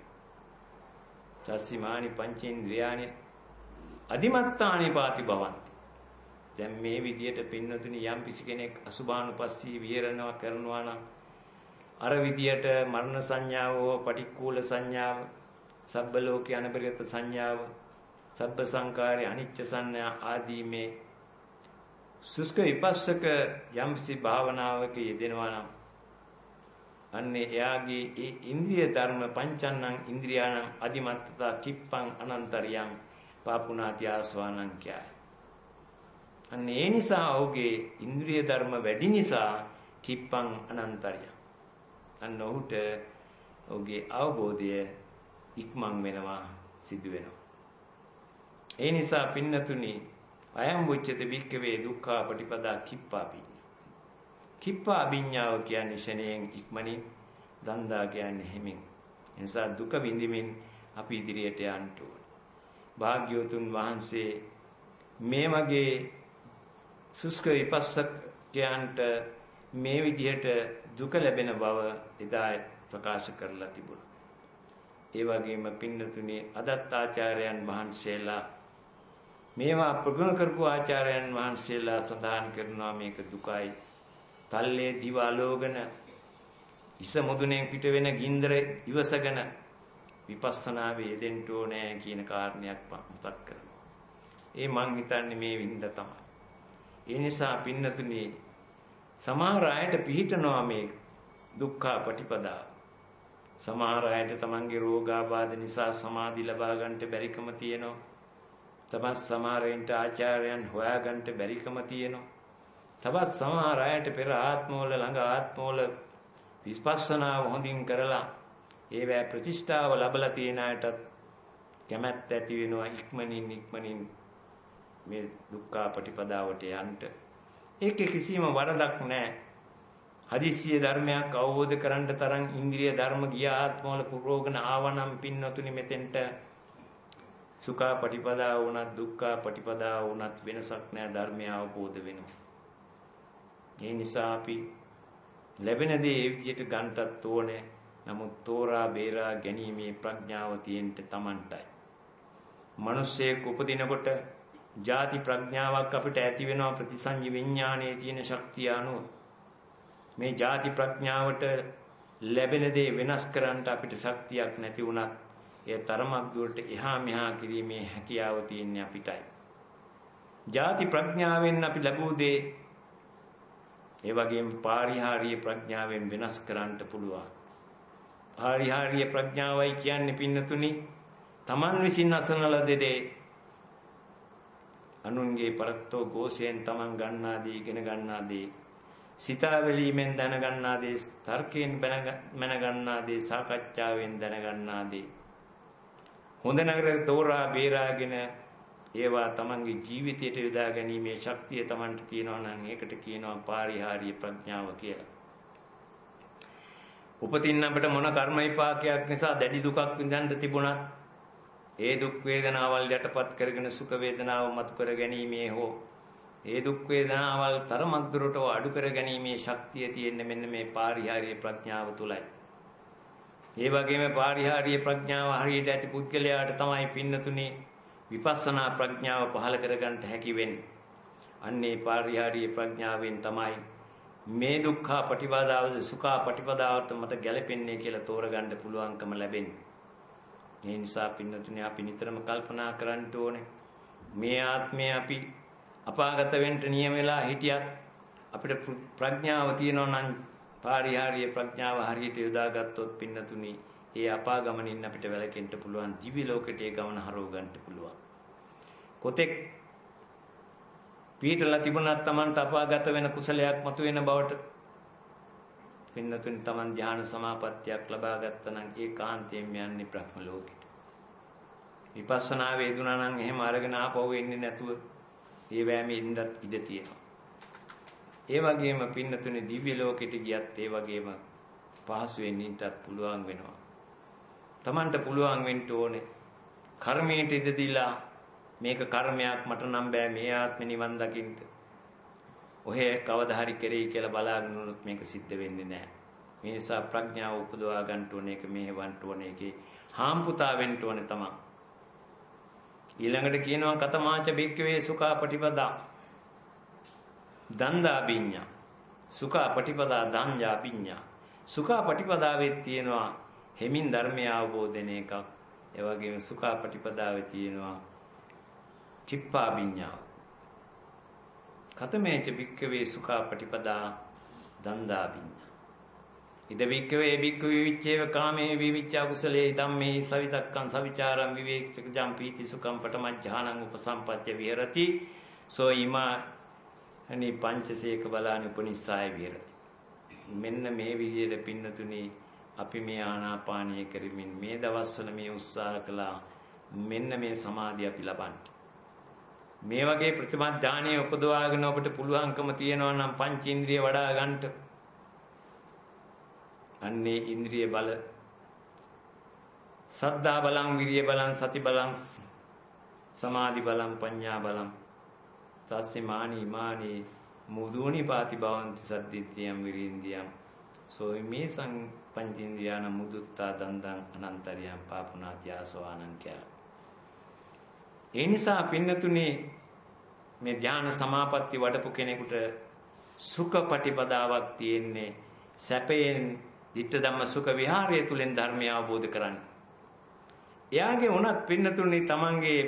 සස්සිමානි පංචේන්ද්‍රයානි අදිමත්තානි පාති භවಂತಿ. දැන් මේ විදියට පින්නතුනි යම් කිසි කෙනෙක් අසුභානුපස්සී විහෙරණවා කරනවා නම් අර විදියට මරණ සංඥාව හෝ පටික්කුල සංඥාව සබ්බ ලෝකේ අනබරිත සංඥාව සබ්බ සංකාරය අනිච්ච සංඥා ආදී මේ සුස්ක විපස්සක යම්සි භාවනාවක යෙදෙනවා නම් අන්නේ එයාගේ ඒ ඉන්ද්‍රිය ධර්ම පංචන්නං ඉන්ද්‍රියාණං අදිමත්තතා කිප්පං අනන්තරියං පාපුනාති ආස්වානං කියයි අන්න ඒ නිසා ඔහුගේ ඉන්ද්‍රිය ධර්ම වැඩි නිසා කිප්පං අනන්තරිය. අන්න ඔහුට ඔහුගේ අවබෝධය ඉක්මන් වෙනවා සිදු වෙනවා. ඒ නිසා පින්නතුනි අයම් මුච්චත බික්කවේ දුක්ඛ පටිපදා කිප්පාපි. කිප්පා අභිඥාව කියන්නේ ශණයෙන් ඉක්මනින් දන්දා කියන්නේ හිමින්. එනිසා දුක විඳිමින් අපි ඉදිරියට යන්න ඕනේ. භාග්‍යවතුන් වහන්සේ මේ වගේ සුස්ක විපස්සකයන්ට මේ විදිහට දුක ලැබෙන බව එදා ප්‍රකාශ කරලා තිබුණා. ඒ වගේම පින්නතුනේ අදත් ආචාර්යයන් වහන්සේලා මේවා ප්‍රගුණ කරපු ආචාර්යයන් වහන්සේලා සඳහන් කරනවා මේක දුකයි. තල්ලේ දිවාලෝගන ඉස මුදුනේ පිට වෙන ගින්දර ඉවසගෙන විපස්සනාවේ යෙදෙන්න ඕනේ කියන කාරණයක් මතක් කරනවා. ඒ මං හිතන්නේ මේ වින්ද තමයි. ඒ නිසා පින්නතුනි සමහර අයට පිළිටනවා මේ දුක්ඛ පටිපදා. සමහර අයට තමන්ගේ රෝගාබාධ නිසා සමාධි ලබා ගන්නට බැරිකම තියෙනවා. තවත් සමහරයින්ට ආචාර්යයන් හොයාගන්න බැරිකම තියෙනවා. තවත් සමහර අයට පෙර ආත්මවල ළඟ ආත්මවල විස්පස්සනාව හොඳින් කරලා ඒවැ ප්‍රතිෂ්ඨාව ලැබලා තියෙන අයටත් කැමැත්ත ඇති වෙනවා ඉක්මනින් ඉක්මනින් මේ දුක්ඛ පටිපදාවට යන්න. ඒකේ කිසිම වරදක් නැහැ. හදිස්සිය ධර්මයක් අවබෝධ කරන්න තරම් ඉන්ද්‍රිය ධර්ම ගිය ආත්මවල පුරෝගන ආවනම් පින්නතුනි මෙතෙන්ට සුඛා පටිපදා වුණත් දුක්ඛා පටිපදා වුණත් වෙනසක් නැහැ ධර්මය අවබෝධ වෙනවා. ඒ නිසා අපි ලැබෙන දේ ඒ විදිහට ගන්නටත් ඕනේ. නමුත් තෝරා බේරා ගැනීමේ ප්‍රඥාව තියෙන්න Tamanටයි. මිනිස්සෙක් උපදිනකොට ಜಾති ප්‍රඥාවක් අපිට ඇති වෙනවා ප්‍රතිසංජි විඥානයේ තියෙන ශක්තිය අනුව. මේ ಜಾති ප්‍රඥාවට ලැබෙන දේ වෙනස් කරන්න අපිට ශක්තියක් නැති වුණත් ඒ තරමක් දුරට එහා මෙහා කිරීමේ හැකියාව තියෙන්නේ අපිටයි. ಜಾති ප්‍රඥාවෙන් අපි ලැබූ දේ ඒ වගේම පාරිහාරීය ප්‍රඥාවෙන් වෙනස් කරන්නට පුළුවන්. පාරිහාරීය ප්‍රඥාවයි කියන්නේ පින්නතුනි තමන් විසින් අසන ලද දේ අනුන්ගේ පරත්තෝ ഘോഷයෙන් තමන් ගන්නා දේ ඉගෙන ගන්නා දේ සිතා වැලීමෙන් දැනගන්නා දේ තර්කයෙන් මැන ගන්නා දේ සාකච්ඡාවෙන් දැනගන්නා දේ හොඳ නරක තෝරා බේරාගෙන ඒවා තමන්ගේ ජීවිතයට යොදා ගැනීමේ ශක්තිය තමන්ට තියෙනවා නම් ඒකට කියනවා පාරිහාරීය ප්‍රඥාව කියලා. උපතින් අපිට මොන කර්ම විපාකයක් නිසා දැඩි දුකක් විඳින්න තිබුණත් ඒ දුක් වේදනාවල් යටපත් කරගෙන සුඛ වේදනාව මතු කර ගැනීමේ හෝ ඒ දුක් වේදනාවල් තරමක් දුරට අඩු කර ගැනීමේ ශක්තිය තියෙන්නේ මෙන්න මේ පාරිහාරීය ප්‍රඥාව තුලයි. ඒ වගේම පාරිහාරීය ප්‍රඥාව හරියට ඇති පුද්ගලයාට තමයි පින්නතුනේ විපස්සනා ප්‍රඥාව පහළ කරගන්නට හැකි වෙන්නේ. අන්නේ පාරිහාරීය ප්‍රඥාවෙන් තමයි මේ දුක්ඛ පටිපදාවද සුඛ පටිපදාවට මත ගැලපෙන්නේ කියලා තෝරගන්න පුළුවන්කම ලැබෙන්නේ. ඒ නිසා පින්නතුනේ අපි නිතරම කල්පනා කරන්න ඕනේ. මේ ආත්මය අපි අපාගත වෙන්න නියම වෙලා හිටියත් අපිට ප්‍රඥාව තියෙනවා නම් පාරිහාරීය ප්‍රඥාව හරියට යොදාගත්තොත් පින්නතුනි ඒ අපාගමනින් අපිට වැළකෙන්න පුළුවන් දිවි ලෝකෙට ඒ ගමන හරව ගන්න පුළුවන්. කොතෙක් පීඩලා තිබුණත් Tamanට අපාගත වෙන කුසලයක් මතුවෙන බවට පින්නතුනි Taman ධ්‍යාන සමාපත්තියක් ලබා ගත්තා නම් ඒ කාන්තයෙන් යන්නේ බ්‍රහ්ම ලෝකෙට. විපස්සනා වේදුනා නම් එහෙම අරගෙන ආපහු එන්නේ නැතුව ඒ වෑමේ ඉඳත් ඉඩ තියෙනවා. ඒ වගේම පින්නතුනේ දිව්‍ය ලෝකෙට ගියත් ඒ වගේම පහසුවෙන් ඉන්නත් පුළුවන් වෙනවා. Tamanට පුළුවන් වෙන්න ඕනේ. කර්මයට ඉඩ දීලා මේක කර්මයක් මට නම් බෑ මේ ආත්මෙ නිවන් දකින්න. ඔහේ කවදා හරි කෙරෙයි කියලා බලාගෙන උනොත් මේක සිද්ධ වෙන්නේ නැහැ. මේ නිසා ප්‍රඥාව උපදවා ගන්න ඕනේ ඒක මෙහෙවන්න ඕනේ ඒකේ හාම්පුතා වෙන්න ඕනේ තමයි. ඊළඟට කියනවා කතමාච බික්කවේ සුඛා පටිපදා දන්දා බිඤ්ඤා සුඛා පටිපදා දන්ජා බිඤ්ඤා සුඛා පටිපදාවේ තියෙනවා හෙමින් ධර්මය අවබෝධන එකක්. ඒ වගේම සුඛා පටිපදාවේ තියෙනවා චිප්පා බිඤ්ඤා කතමේච බික්කවේ සුඛා පටිපදා දන්දා බිඤ්ඤා ඉද බික්කවේ බික්ක විවිච්ඡේව කාමේ විවිච්ඡා කුසලේ ධම්මේ සවිතක්කං සවිචාරං විවේක්ෂකජම් පීති සුඛං පටමඥානං උපසම්පත්‍ය විහෙරති. සෝ ීමා අනි පංචසේක බලාන උපනිස්සාය විහෙරති. මෙන්න මේ විදිහට පින්නතුනි අපි මේ ආනාපානීය කරමින් මේ දවස්වල මේ උත්සාහ කළා මෙන්න මේ සමාධිය අපි ලබන්න. මේ වගේ ප්‍රතිමා ඥානය උපදවාගෙන ඔබට පුළුවන්කම තියෙනවා නම් පංචේන්ද්‍රිය වඩා ගන්නට. අන්නේ ඉන්ද්‍රිය බල සද්ධා බලං විරිය බලං සති බලං සමාධි බලං පඤ්ඤා බලං තස්සේ මානි මානි මුදුනි පාති භවಂತಿ සද්දිත්‍යම් විරින්දියම් සෝයිමේ සං පංචේන්ද්‍රියාන මුදුත්තා දන්දං අනන්තරියම් පාපුනාති ආසවානං කියලා. ඒ නිසා පින්නතුනේ මේ ධ්‍යාන සමාපatti වඩපු කෙනෙකුට සුඛ පටිපදාවක් තියෙන්නේ සැපයෙන් ditta ධම්ම සුඛ විහාරය තුලින් ධර්මය අවබෝධ කරන්නේ. එයාගේ උනත් පින්නතුනි තමන්ගේ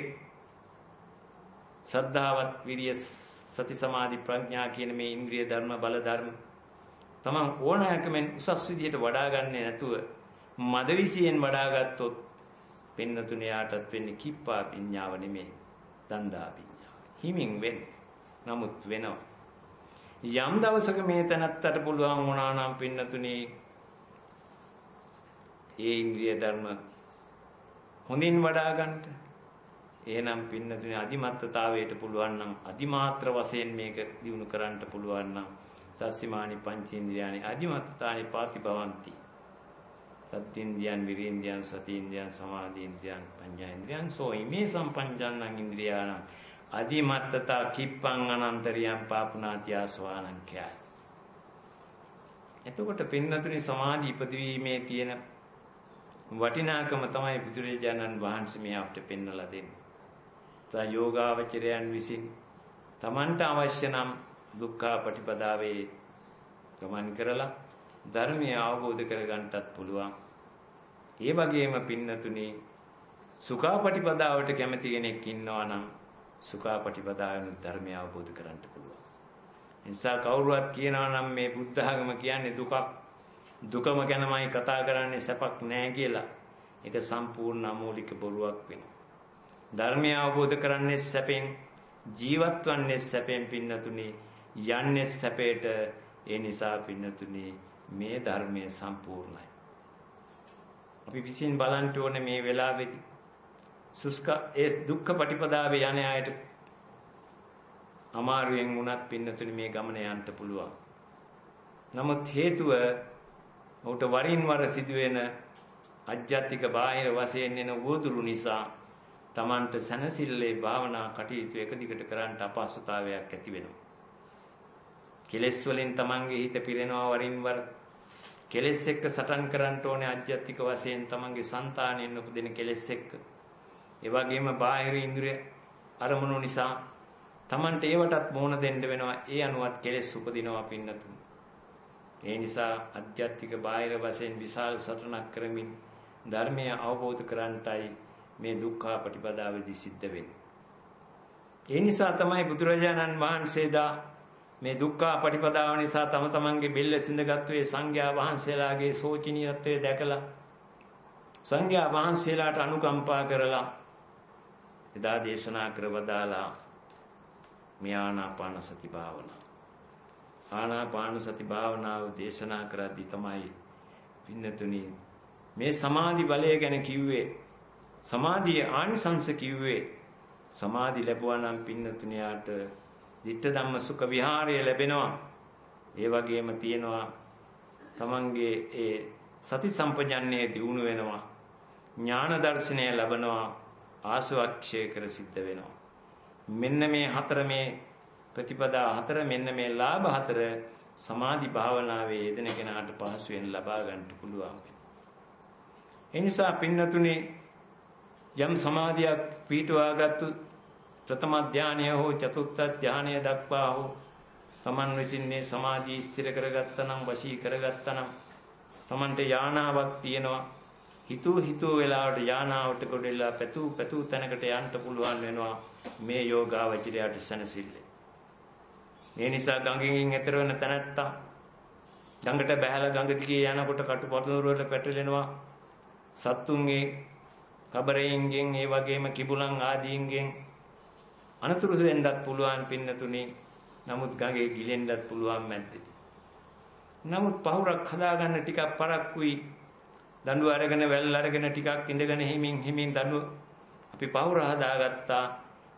ශ්‍රද්ධාවත් විරිය සති සමාධි ප්‍රඥා කියන මේ ඉන්ද්‍රිය ධර්ම බල ධර්ම තමන් ඕනෑකමෙන් උසස් විදියට වඩා ගන්නේ නැතුව මදවිසියෙන් වඩා ගත්තොත් පින්නතුනේ යාටත් වෙන්නේ කිප්පා විඤ්ඤාව නෙමෙයි. දන්දා විඤ්ඤාව. හිමින් වෙන්නේ. නමුත් වෙනවා. යම් දවසක මේ තැනත්තට පුළුවන් වුණා නම් පින්නතුනේ ඒ ඉන්ද්‍රිය ධර්ම හොඳින් වඩා ගන්නට එහෙනම් පින්නතුනේ අදිමත්තතාවයට පුළුවන් නම් අදිමාත්‍ර වශයෙන් මේක දිනු කරන්න පුළුවන් නම් සස්සිමානි පංචේන්ද්‍රයන්ි අදිමත්තානි පාතිභවಂತಿ. සත්ත්‍ින්ද්‍රයන් විරේන්ද්‍රයන් සතීන්ද්‍රයන් සමාධීන්ද්‍රයන් පඤ්ඤාඉන්ද්‍රයන් සෝ ඉමේ සම්පංචන්නං ඉන්ද්‍රියාණං අදිමත්තතා කිප්පං අනන්තරියං පාපුනාති ආස්වානං කියයි එතකොට පින්නතුනි සමාධි ඉපදවීමේ තියෙන වටිනාකම තමයි බුදුරජාණන් වහන්සේ මේ අපිට පෙන්වලා දෙන්නේ. සා යෝගාවචරයන් විසින් Tamanට අවශ්‍ය නම් දුක්ඛ පටිපදාවේ ගමන් කරලා ධර්මය අවබෝධ කරගන්නටත් පුළුවන්. ඒ වගේම පින්නතුනි සුඛාපටිපදාවට කැමති කෙනෙක් ඉන්නවා නම් සුඛාපටිපදාවෙන් ධර්මය අවබෝධ කරගන්න පුළුවන්. නිසා කවුරුවත් කියනවා නම් මේ බුද්ධ ආගම කියන්නේ දුකක් දුකම ගැනමයි කතා කරන්නේ සැපක් නැහැ කියලා. ඒක සම්පූර්ණ අමූලික බොරුවක් වෙනවා. ධර්මය අවබෝධ කරන්නේ සැපෙන් ජීවත් වන්නේ සැපෙන් පින්නතුනි යන්නේ සැපේට ඒ නිසා පින්නතුනි මේ ධර්මය සම්පූර්ණයි. අපි විසින් බලන්න ඕනේ මේ වෙලාවේදී සුස්ක ඒ දුක්ඛ පටිපදාවේ යන අයට අමාරුවෙන් වුණත් පින්නතුනි මේ ගමන යන්න පුළුවන්. නමුත් හේතුව ඔහුට වරින් වර සිදුවෙන අධ්‍යාත්මික බාහිර වශයෙන් එන උවදුරු නිසා Tamanට සනසිල්ලේ භාවනා කටයුතු එක දිගට කරන්න අපහසුතාවයක් ඇති වෙනවා. කෙලෙස් වලින් Tamanගේ හිත පිරෙනවා වරින් වර. කෙලෙස් එක්ක සටන් කරන්න ඕනේ අධ්‍යාත්මික වශයෙන් Tamanගේ సంతානෙන් උපදින කෙලෙස් එක්ක. ඒ වගේම බාහිර ඉන්ද්‍රිය අරමුණු නිසා Tamanට ඒවටත් මෝන දෙන්න වෙනවා. ඒ අනුවත් කෙලෙස් උපදිනවා පින්නතුන්. ඒ නිසා අධ්‍යාත්මික බාහිර වශයෙන් විශාල සටනක් කරමින් ධර්මය අවබෝධ කරන්ටයි මේ දුක්ඛ ප්‍රතිපදාවේදී සිද්ධ වෙන්නේ. ඒ නිසා තමයි බුදුරජාණන් වහන්සේදා මේ දුක්ඛ ප්‍රතිපදාව නිසා තම තමන්ගේ බෙල්ල සිඳගත්වේ සංඝයා වහන්සේලාගේ සෝචනීයත්වය දැකලා සංඝයා වහන්සේලාට අනුකම්පා කරලා එදා දේශනා කරවදාලා මේ ආනාපාන සති භාවනාව ආනාපාන සති භාවනාව දේශනා කරද්දී තමයි පින්නතුනි මේ සමාධි බලය ගැන කිව්වේ සමාධියේ ආනිසංස කිව්වේ සමාධි ලැබුවා නම් පින්නතුණියාට ditta ධම්ම සුඛ විහාරය ලැබෙනවා. ඒ වගේම තියෙනවා තමන්ගේ ඒ සති සම්පජන්ණය දියුණු වෙනවා. ඥාන දර්ශනය ලැබෙනවා. ආසවක්ෂය කර සිද්ධ වෙනවා. මෙන්න මේ හතර මේ ප්‍රතිපදා හතර මෙන්න මේ ලාභ හතර සමාධි භාවනාවේ යෙදෙන කෙනාට පහසුවෙන් ලබා ගන්න පුළුවන්. ඒ නිසා පින්නතුනේ යම් සමාධියක් පීඨවාගත්තු ප්‍රථම ධානය හෝ චතුර්ථ ධානය දක්වා හෝ තමන් විසින් මේ සමාධිය ස්ථිර කරගත්තා නම් වශී කරගත්තා නම් තමන්ට යානාවක් තියෙනවා හිතූ හිතූ වෙලාවට යානාවට ගොඩෙලා පැතූ පැතූ තැනකට යන්න පුළුවන් වෙනවා මේ යෝගාවචරයට සනසිල්ල. ඒ නිසා ගඟකින් එතර වෙන තැනැත්තා ගඟට බැහැලා ගඟ දිගේ යනකොට කටුපතුරු වල පැටලෙනවා සත්තුන්ගේ කබරයින්ගෙන් ඒ වගේම කිඹුලන් ආදීන්ගෙන් අනතුරු වෙන්නත් පුළුවන් පින්නතුනි. නමුත් ගඟේ ගිලෙන්නත් පුළුවන් මැද්දේ. නමුත් පහුරක් හදාගන්න ටිකක් පරක්කුයි. දඬු අරගෙන වැල් අරගෙන ටිකක් ඉඳගෙන හිමින් හිමින් දඬු අපි පහුර හදාගත්තා.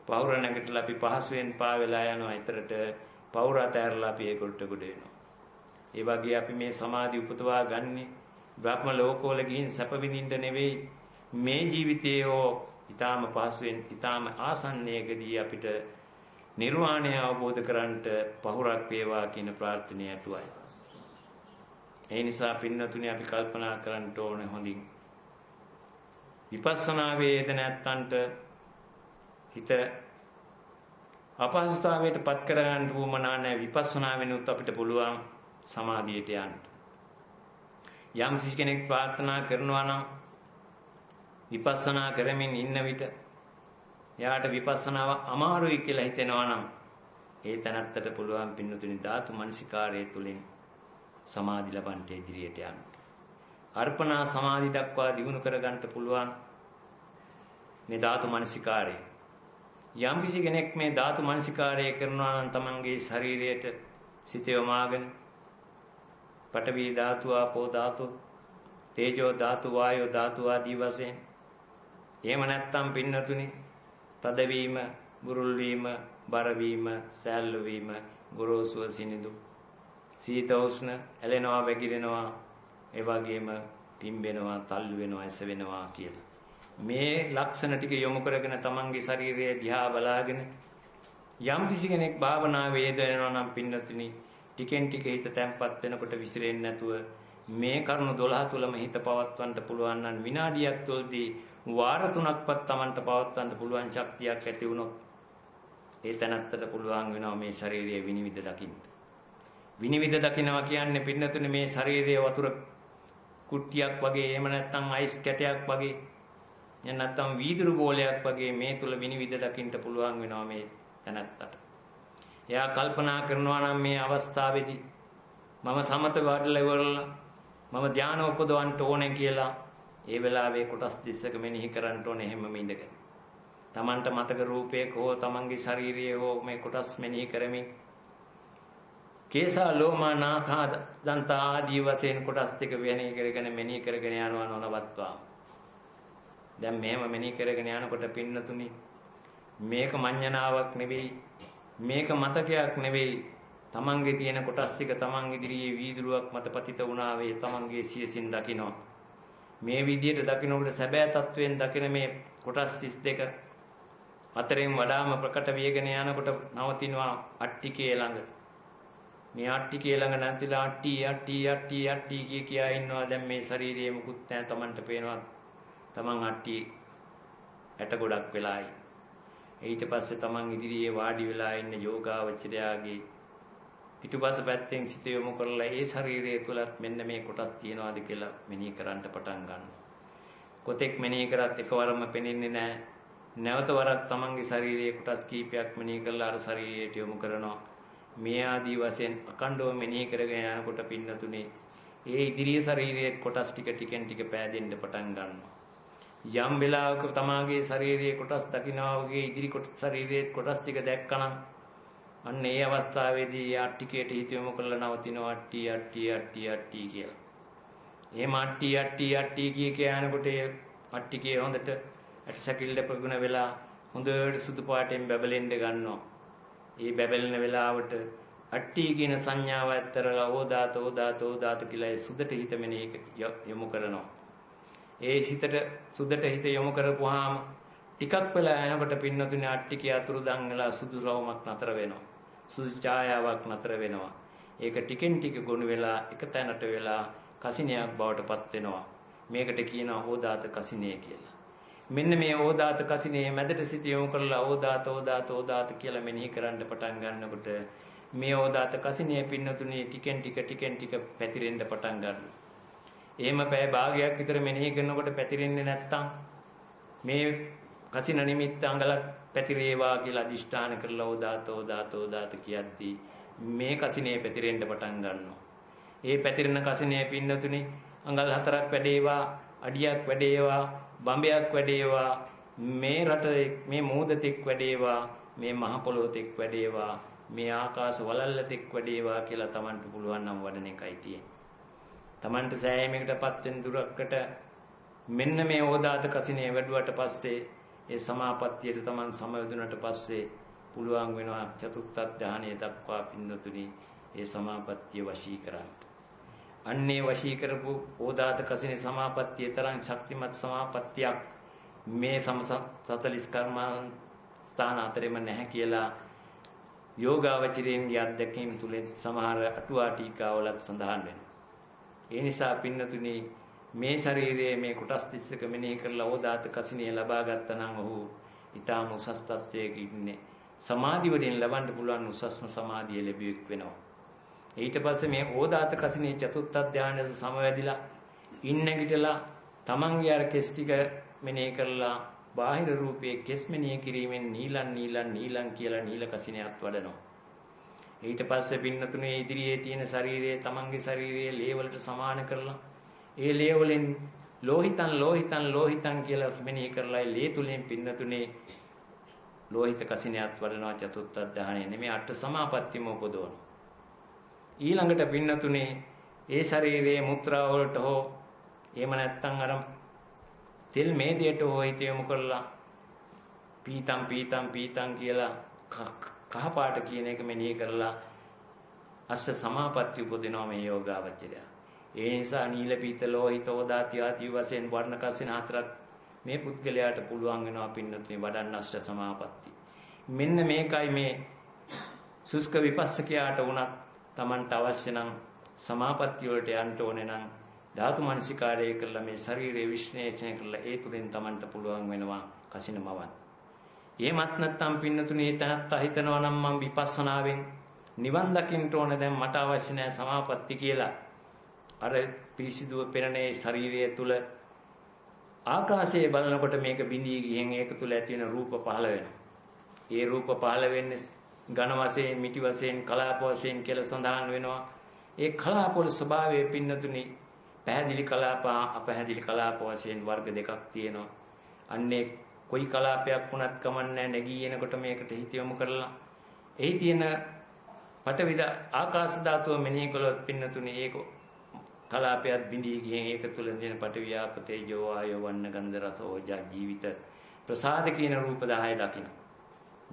පහුර නැගිටලා අපි පහසුවෙන් පා වෙලා යනවා. ඊතරට පහුර අතහැරලා අපි ඒකට ගොඩ වෙනවා. ඒ වගේ අපි මේ සමාධි උපතවා ගන්නේ බ්‍රහ්ම ලෝකවල ගිහින් සැප විඳින්න නෙවෙයි මේ ජීවිතයේ හෝ ඊටාම පහසුවෙන් ඊටාම ආසන්නයකදී අපිට නිර්වාණය අවබෝධ කරන්නට පහුරක් වේවා කියන ප්‍රාර්ථනය ඇතුවයි. ඒ නිසා පින්නතුනි අපි කල්පනා කරන්න ඕනේ හොඳින්. විපස්සනා වේද නැත්තන්ට හිත අපහසුතාවයට පත් කරගන්න උවමනා නැහැ විපස්සනා වෙනුත් අපිට පුළුවන් සමාධියට යන්න. යම් කිසි කෙනෙක් ප්‍රාර්ථනා කරනවා නම් විපස්සනා කරමින් ඉන්න විට එයාට විපස්සනාව අමාරුයි කියලා හිතෙනවා නම් ඒ තනත්තට පුළුවන් පින්නතුනි ධාතු මනසිකාරයේ තුලින් සමාධි ලබන්ට ඉදිරියට යන්න. අර්පණා සමාධි දක්වා දියුණු කරගන්න පුළුවන් මේ ධාතු මනසිකාරය. යම් කිසි කෙනෙක් මේ ධාතු මනසිකාරය කරනවා නම් තමන්ගේ ශරීරයට සිත යොමාගෙන පඨවි ධාතු ආපෝ ධාතු තේජෝ ධාතු වායෝ ධාතු ආදී වශයෙන් එහෙම නැත්නම් පින්නතුනි තදවීම බුරුල් වීම බර වීම සෑල්ලු වීම ගොරෝසුව සිනිඳු. සීත උෂ්ණ ඇලෙනවා වැగిරෙනවා ඒ වගේම පිම්බෙනවා තල්ලු වෙනවා ඇස වෙනවා කියලා. මේ ලක්ෂණ ටික යොමු කරගෙන තමන්ගේ ශරීරය දිහා බලාගෙන යම් කිසි කෙනෙක් භාවනාවේ යෙදෙනවා නම් පින්නතුනි ටිකෙන් ටික හිත තැම්පත් වෙනකොට විසිරෙන්නේ නැතුව මේ කරුණු 12 තුලම හිත පවත්වන්න පුළුවන් නම් විනාඩියක් තුළදී වාර තුනක්වත් Tamanට පවත්වන්න පුළුවන් ශක්තියක් ඇති වුණොත් ඒ තැනත්තට පුළුවන් වෙනවා මේ ශාරීරිය විනිවිද දකින්න. විනිවිද දකින්නවා කියන්නේ පින්නතුනේ මේ ශාරීරිය වතුර කුට්ටියක් වගේ එහෙම නැත්නම් අයිස් කැටයක් වගේ එහෙම නැත්නම් වීදුරු බෝලයක් වගේ මේ තුල විනිවිද දකින්න පුළුවන් වෙනවා මේ තැනත්තට. එයා කල්පනා කරනවා නම් මේ අවස්ථාවේදී මම සමත වඩලා ඉවරලා මම ධානය උපදවන්න ඕනේ කියලා ඒ වෙලාවේ කොටස් 30ක මෙනෙහි කරන්න ඕනේ හැමම ඉඳගෙන. Tamanට මතක රූපයක හෝ Tamanගේ ශාරීරියේ හෝ මේ කොටස් මෙනෙහි කරමින් කේසා ලෝමා නාඛා දන්ත ආදී වශයෙන් කොටස් ටික වෙනෙහි කරගෙන මෙනෙහි කරගෙන යනවා නොනවත්වා. දැන් මෙහෙම මෙනෙහි කරගෙන යනකොට පින්නතුනි මේක මඤ්ඤණාවක් නෙවෙයි මේක මතකයක් නෙවෙයි තමන්ගේ තියෙන කොටස් ටික තමන් ඉදිරියේ වීදුරුවක් මත පතිත වුණා වේ තමන්ගේ සියසින් දකිනවා. මේ විදිහට දකිනකොට සැබෑ තත්වයෙන් දකින මේ කොටස් 32 අතරින් වඩාම ප්‍රකට වේගන යනකොට නවතිනවා අට්ටිකේ ළඟ. මේ අට්ටිකේ ළඟ නැතිලා අට්ටි අට්ටි අට්ටි අට්ටි කිය කියා ඉන්නවා. දැන් මේ ශරීරයේ මුකුත් නැහැ තමන්ට පේනවා. තමන් අට්ටි ඇට ගොඩක් වෙලායි ඊට පස්සේ තමන් ඉදිරියේ වාඩි වෙලා ඉන්න යෝගාවචරයාගේ පිටුපස පැත්තෙන් සිත යොමු කරලා ඒ ශරීරය තුලත් මෙන්න මේ කොටස් තියනවාද කියලා මෙනෙහි කරන්න පටන් ගන්නවා. කොතෙක් මෙනෙහි කරත් එකවරම පෙනෙන්නේ නැහැ. නැවත වරක් තමන්ගේ ශරීරයේ කොටස් කීපයක් මෙනෙහි කරලා අර ශරීරයට යොමු කරනවා. මේ ආදී වශයෙන් අකණ්ඩව මෙනෙහි කරගෙන යනකොට පින්නතුනේ ඒ ඉදිරිය ශරීරයේ කොටස් ටික ටිකෙන් ටික පෑදෙන්න පටන් ගන්නවා. යම් වෙලාවක තමාගේ ශාරීරියේ කොටස් දකින්නා වගේ ඉදිරි කොටස් ශාරීරියේ කොටස් ටික දැක්කනම් අන්න ඒ අවස්ථාවේදී අට්ටිකයට හිත යොමු කරලා නවතිනවා අට්ටි අට්ටි අට්ටි අට්ටි කියලා. එහෙම අට්ටි අට්ටි අට්ටි කිය කියනකොට ඒ අට්ටිකේ හොඳට ඇටසැකිල්ල ප්‍රගුණ වෙලා හොඳට සුදු පාටෙන් බබලෙන්න ගන්නවා. ඒ බබලන වෙලාවට අට්ටි කියන සංඥාව ඇත්තරලා ඕදාත ඕදාත ඕදාත කියලා ඒ සුදට හිත මෙනෙහි යොමු කරනවා. ඒ සිතට සුදට හිත යොමු කරපුවාම ටිකක් වෙලා යනකොට පින්නතුනේ අට්ටිකේ අතුරුදන් වෙලා සුදු රවුමක් නතර වෙනවා. සුදු ඡායාවක් නතර වෙනවා. ඒක ටිකෙන් ටික ගොනු වෙලා එක තැනට වෙලා කසිනියක් බවට පත් වෙනවා. මේකට කියනවා ඕදාත කසිනේ කියලා. මෙන්න මේ ඕදාත කසිනේ මැදට සිට යොමු කරලා ඕදාත ඕදාත ඕදාත කියලා මෙනෙහි කරන්න පටන් ගන්නකොට මේ ඕදාත කසිනේ පින්නතුනේ ටිකෙන් ටික ටිකෙන් ටික පැතිරෙන්න පටන් ගන්නවා. එහෙම පැය භාගයක් විතර මෙනෙහි කරනකොට පැතිරෙන්නේ නැත්තම් මේ කසින නිමිත්ත අඟලක් පැතිරේවා කියලා අදිෂ්ඨාන කරලා ඕදාතෝ දාතෝ දාත කියද්දී මේ කසිනේ පැතිරෙන්න පටන් ගන්නවා. ඒ පැතිරෙන කසිනේ පින්නතුනි අඟල් හතරක් වැඩේවා අඩියක් වැඩේවා බඹයක් වැඩේවා මේ රට මේ මූදතෙක් වැඩේවා මේ මහ පොළොතෙක් වැඩේවා මේ ආකාශ වලල්ලතෙක් වැඩේවා කියලා Tamanට පුළුවන් නම් වඩන එකයි තියෙන්නේ. Tamanට සෑයීමකටපත් වෙන දුරකට මෙන්න මේ ඕදාත කසිනේ වැඩුවට පස්සේ ඒ සමාපත්තියට Taman සමවැදුනට පස්සේ පුළුවන් වෙනවා චතුත්ථ ධානයේ දක්වා පින්නතුනි ඒ සමාපත්තිය වශී කරන්න. අන්නේ වශී කරපු ඕදාත කසිනේ සමාපත්තිය තරම් ශක්තිමත් සමාපත්තියක් මේ සම 40 කර්මයන් ස්ථාන අතරෙම නැහැ කියලා යෝගාවචරයෙන්ගේ අත්දැකීම් තුලින් සමහර අටුවා ටීකාවලත් සඳහන් වෙනවා. ඒ නිසා පින්නතුනි මේ ශරීරයේ මේ කොටස් 30ක මෙනෙහි කරලා ඕදාත කසිනිය ලබා ගත්තා නම් ඔහු ඊටාම උසස් තත්වයක ඉන්නේ. සමාධි වලින් ලබන්න පුළුවන් උසස්ම සමාධිය ලැබෙක් වෙනවා. ඊට පස්සේ මේ ඕදාත කසිනිය චතුත්ථ ධානයට සමවැදිලා ඉන්නගිටලා තමන්ගේ අර කෙස් ටික මෙනෙහි කරලා බාහිර රූපයේ කෙස් මෙනෙහි කිරීමෙන් නීලන් නීලන් නීලන් කියලා නීල කසිනියක් වඩනවා. ඊට පස්සේ පින්නතුනේ ඉදිරියේ තියෙන ශරීරයේ තමන්ගේ ශරීරයේ ලේ වලට සමාන කරලා ඒ ලේ වලින් ලෝහිතං ලෝහිතං ලෝහිතං කියලා මෙනෙහි කරලා ලේ තුලින් පින්නතුනේ ලෝහිත කසිනියත් වඩනවා චතුත්ථ ධානය නෙමෙයි අට සමාපත්තියම උපදවන. ඊළඟට පින්නතුනේ ඒ ශරීරයේ මුත්‍රා වලට හෝ එහෙම නැත්නම් අර තෙල් මේදයට හෝ හිත යොමු කරලා පීතම් පීතම් පීතම් කියලා කහ පාට කියන එක මෙනෙහි කරලා අෂ්ට සමාපatti උපදිනවා මේ යෝගාවචරය. ඒ නිසා නීල පීත ලෝහිත ඕදාති ආදී වශයෙන් වර්ණ කසින හතරක් මේ පුද්ගලයාට පුළුවන් වෙනවා පින්නතුනි වඩන්න අෂ්ට සමාපatti. මෙන්න මේකයි මේ සුස්ක විපස්සකයාට වුණත් Tamanට අවශ්‍ය නම් සමාපatti වලට යන්න ඕනේ නම් ධාතු මනසිකාරය කරලා මේ ශරීරය විශ්ලේෂණය කරලා ඒ තුලින් Tamanට පුළුවන් වෙනවා කසින මවන්න. එහෙමත් නැත්නම් පින්නතුනේ තනත්තා හිතනවා නම් මම විපස්සනාවෙන් නිවන් දකින්න ඕන දැන් මට අවශ්‍ය නැහැ සමාපatti කියලා. අර පිරිසිදුව පෙරණේ ශරීරය තුල ආකාශයේ බලනකොට මේක බිඳී ගියෙන් ඒක තුල ඇති වෙන රූප පහළ වෙනවා. ඒ රූප පහළ වෙන්නේ ඝන වශයෙන්, මිටි වශයෙන්, කලාප වශයෙන් කියලා සඳහන් වෙනවා. ඒ කලාප වල ස්වභාවය පින්නතුනි පැහැදිලි කලාප අපැහැදිලි කලාප වශයෙන් වර්ග දෙකක් තියෙනවා. අන්නේ කොයි කලාපයක් වුණත් කමන්නේ නැගී එනකොට මේකට හිත යොමු කරලා එහි තියෙන පටවිද ආකාශ ධාතුව මෙනෙහි කළොත් පින්නතුනි ඒක කලාපයක් බිඳී ගියෙන් ඒක තුල තියෙන පටවියාපතේ ජෝ ආයෝ වන්න ගන්ධ රස ඕජා ජීවිත ප්‍රසාද කියන රූප 10 දකින්න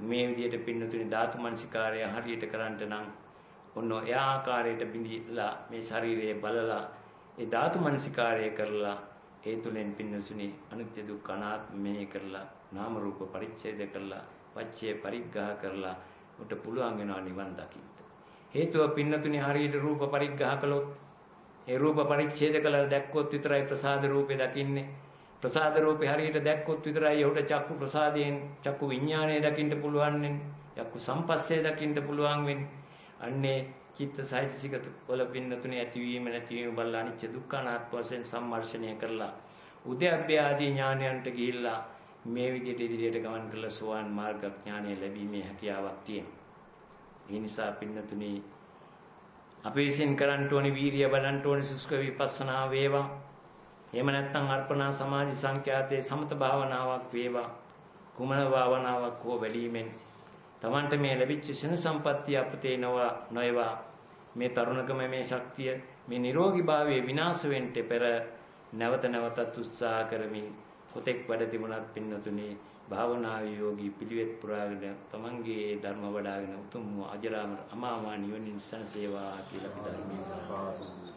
මේ විදිහට පින්නතුනි ධාතු මනසිකාරය හරියට කරන්ට නම් ඔන්න ඒ ආකාරයට බිඳිලා මේ ශරීරයේ බලලා ඒ ධාතු මනසිකාරය කරලා ඒ තුලින් පින්නසුනි අනිත්‍ය දුක්ඛ අනාත්ම මෙහෙ කරලා නාම රූප පරිච්ඡේද කරලා පච්චේ පරිග්‍රහ කරලා උට පුළුවන් වෙනවා නිවන් දකින්න. හේතුව පින්නතුනි හරියට රූප පරිග්‍රහ කළොත් ඒ රූප පරිච්ඡේද කළා දැක්කොත් විතරයි ප්‍රසාද රූපේ දකින්නේ. ප්‍රසාද රූපේ හරියට දැක්කොත් විතරයි ඔහුට චක්කු ප්‍රසාදයෙන් චක්කු විඥානය දකින්න පුළුවන් වෙන්නේ. චක්කු සම්පස්සේ දකින්න පුළුවන් වෙන්නේ. අන්නේ චිත්ත සයිසික වල පින්නතුනේ ඇතිවීම නැතිවීම බලලා අනිච්ච දුක්ඛ අනාත්ම වශයෙන් සම්මර්ෂණය කරලා උද්‍යප්පය ආදී ඥානයන්ට ගිහිල්ලා මේ විදිහට ඉදිරියට ගමන් කළ සෝවාන් මාර්ග ඥානය ලැබීමේ හැකියාවක් තියෙනවා. ඒ නිසා පින්නතුනේ අපි විසින් කරන්න ඕනි වීරිය බලන්න ඕනි සුස්ක විපස්සනා වේවා. එහෙම නැත්නම් අර්පණා සමාධි සංඛ්‍යාතේ සමත භාවනාවක් වේවා. කුමන භාවනාවක් හෝ වැඩිමෙන් Tamante මේ ලැබිච්ච සෙන සම්පත්තිය අපතේ නොයවා මේ තරුණකම මේ ශක්තිය මේ නිරෝගී භාවයේ විනාශ වෙන්න පෙර නැවත නැවතත් උත්සාහ කරමින් කොතෙක් වැඩ තිබුණත් පින්නතුනේ භාවනාවේ යෝගී පිළිවෙත් පුරාගෙන තමන්ගේ ධර්ම වඩ아가න උතුම් අජරාමර අමාමා නිවනින් සනසේවා කියලා අපි ධර්මයෙන්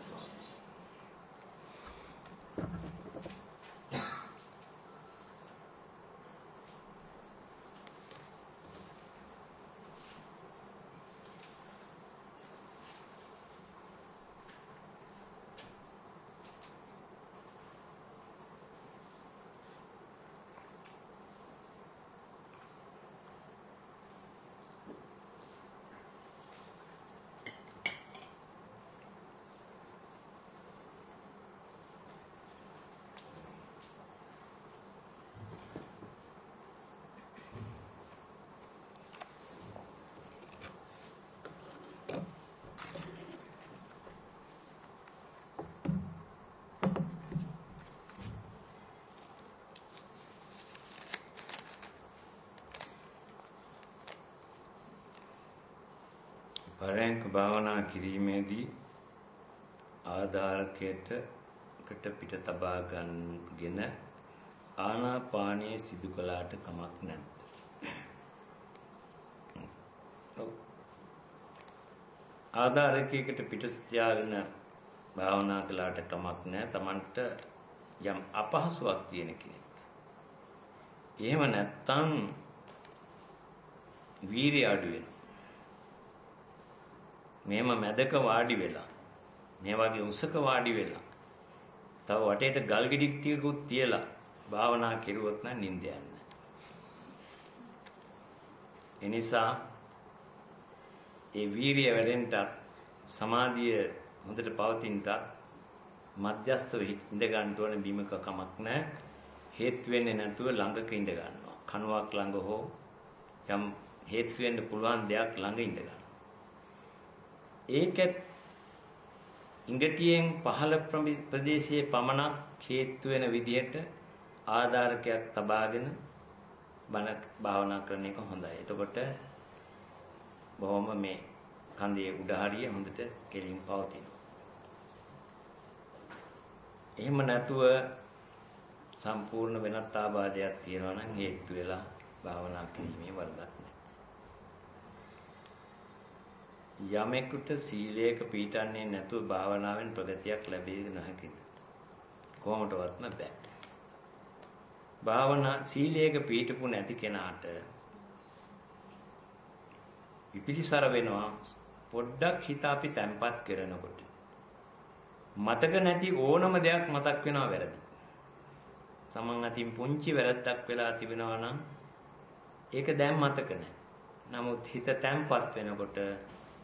පරයන්ක භාවනා කිරීමේදී ආධාරකයට කට පිට තබා ගන්නගෙන ආනාපානයේ සිදු කළාට කමක් නැද්ද? ආධාරකයකට පිට තියාගෙන භාවනා කළාට කමක් නැහැ. Tamanට යම් අපහසුාවක් තියෙන කෙනෙක්. එහෙම නැත්තම් වීරිය අඩු වෙනවා. මෙහෙම මැදක වාඩි වෙලා මේ වගේ උසක වාඩි වෙලා තව වටේට ගල් ගෙඩික් ටිකකුත් තියලා භාවනා කෙරුවොත් නම් නිින්ද යන්නේ. එනිසා ඒ වීරිය වැඩෙන්නට සමාධිය හොඳට පවතිනට මධ්‍යස්තව ඉඳ ගන්න ඕන බිමක කමක් නැහැ. හේතු වෙන්නේ නැතුව ළඟක ඉඳ ගන්නවා. කණුවක් ළඟ හෝ යම් හේතු වෙන්න පුළුවන් දෙයක් ළඟ ඉඳ ගන්නවා. ඒකත් ඉඟටියෙන් පහළ ප්‍රදේශයේ පමණක් හේතු වෙන විදිහට ආධාරකයක් තබාගෙන බණ භාවනා කරන එක හොඳයි. එතකොට බොහොම මේ කන්දේ උඩ හරිය හොඳට කෙලින් පවතිනවා. එහෙම නැතුව සම්පූර්ණ වෙනත් ආබාධයක් තියෙනවා නම් හේතු වෙලා භාවනා කිරීමේ වරදක් යමෙකුට සීලයක පීඩන්නේ නැතුව භාවනාවෙන් ප්‍රගතියක් ලැබෙන්නේ නැහැකිද? කොහොමදවත්ම බෑ. භාවනා සීලයක පීඩපු නැති කෙනාට විපිලිසර වෙනවා පොඩ්ඩක් හිත අපි තැම්පත් කරනකොට. මතක නැති ඕනම දෙයක් මතක් වෙනවා වැරදි. Taman අතින් පුංචි වැරද්දක් වෙලා තිබෙනවා නම් ඒක දැන් මතක නැහැ. නමුත් හිත තැම්පත් වෙනකොට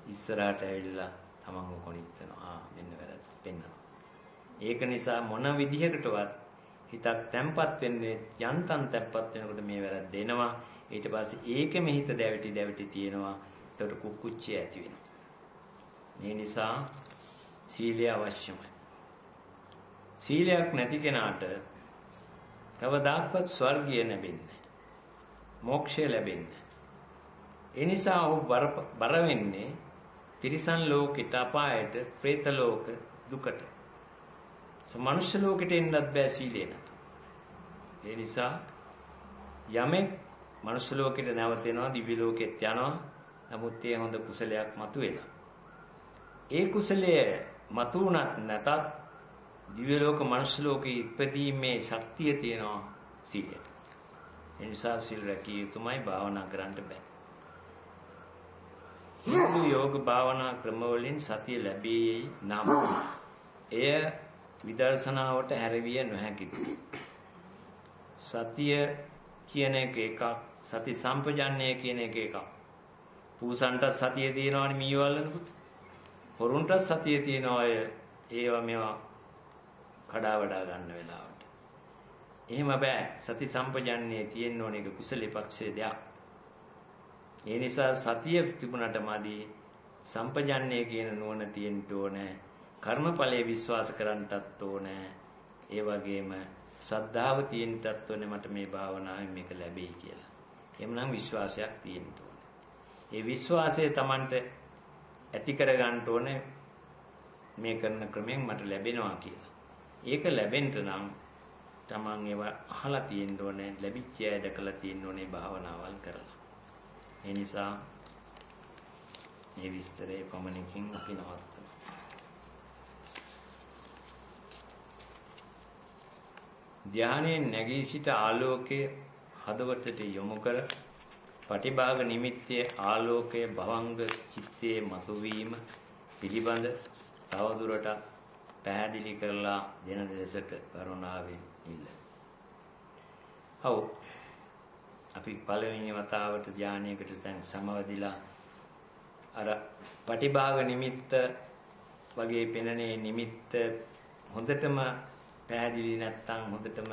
ඉස්සරහට ඇවිල්ලා තමන්ව කොනිටනවා. ආ මෙන්න වැරද්ද පෙන්නවා. ඒක නිසා මොන විදිහකටවත් හිතක් තැම්පත් වෙන්නේ යන්තම් තැම්පත් වෙනකොට මේ වැරද්ද එනවා. ඊට පස්සේ ඒකෙම හිත දැවිටි දැවිටි තියෙනවා. එතකොට කුක්කුච්චය ඇති වෙනවා. මේ නිසා සීලය අවශ්‍යමයි. සීලයක් නැති කෙනාට කවදාක්වත් ස්වර්ගය ලැබෙන්නේ මොක්ෂය ලැබෙන්නේ ඒ නිසා ඔහු බර වෙන්නේ තිරිසන් ලෝකෙට අපායට, പ്രേත ලෝක දුකට. මනුෂ්‍ය ලෝකෙට එන්නත් බෑ සීලේ නැතු. ඒ නිසා යමෙක් මනුෂ්‍ය ලෝකෙට නැවතෙනවා, දිව්‍ය ලෝකෙට යනවා. නමුත් ඒ හොඳ කුසලයක් මතුවෙලා. ඒ කුසලය මතුණත් නැතත් දිව්‍ය ලෝක මනුෂ්‍ය ලෝකේ ඉපදීමේ ශක්තිය තියෙනවා සීලයට. ඒ නිසා සීල් රැකිය යුතුමයි භාවනා කරන්න බෑ. හින්දු යෝග භාවනා ක්‍රමවලින් සතිය ලැබෙයි නම් එය විදර්ශනාවට හැරවිය නොහැකිද? සතිය කියන එක එකක් සති සම්පජන්ණය කියන එක එකක්. පූසන්ට සතිය තියෙනවනේ මීවල්ලනකොට හොරුන්ට සතිය තියෙනවා අය ඒවා මේවා කඩා වඩා ගන්න වෙලාවට. එහෙම බෑ. සති සම්පජන්ණය තියෙන්න ඕනේ ඒක කුසලයේ පක්ෂයේ දෙයක්. ඒ නිසා සතිය තිබුණට මදි සම්පජන්ණය කියන නුවණ තියෙන්න ඕනේ. කර්මඵලයේ විශ්වාස කරන්නටත් ඕනේ. ඒ වගේම ශ්‍රද්ධාව තියෙන්නටත් ඕනේ මට මේ භාවනාවෙන් මේක ලැබෙයි කියලා. එහෙමනම් විශ්වාසයක් තියෙන්න ඕනේ. ඒ විශ්වාසය Tamanට ඇති කර ගන්න ඕනේ මේ කරන ක්‍රමයෙන් මට ලැබෙනවා කියලා. ඒක ලැබෙන්න නම් Taman ඒවා අහලා තියෙන්න ඕනේ, ලැබිච්ච අය දැකලා තියෙන්න ඕනේ භාවනාවල් කරලා. ඒ නිසා මේ විස්තරේ පමණකින් අපි නවත්තමු. ධානයෙන් නැගී සිට ආලෝකයේ හදවතට යොමු කර පටිභාග නිමිත්තේ ආලෝකයේ භවංග චිත්තයේ මතුවීම පිළිබඳ තවදුරටත් පැහැදිලි කරලා දෙන දෙසට කරුණාවෙන් ඉල්ල. ඔව් අපි පළවෙනි වතාවට ධානයකට දැන් සමවදිලා අර පටිභාග නිමිත්ත වගේ පෙනනේ නිමිත්ත හොඳටම පැහැදිලි නැත්තම් හොඳටම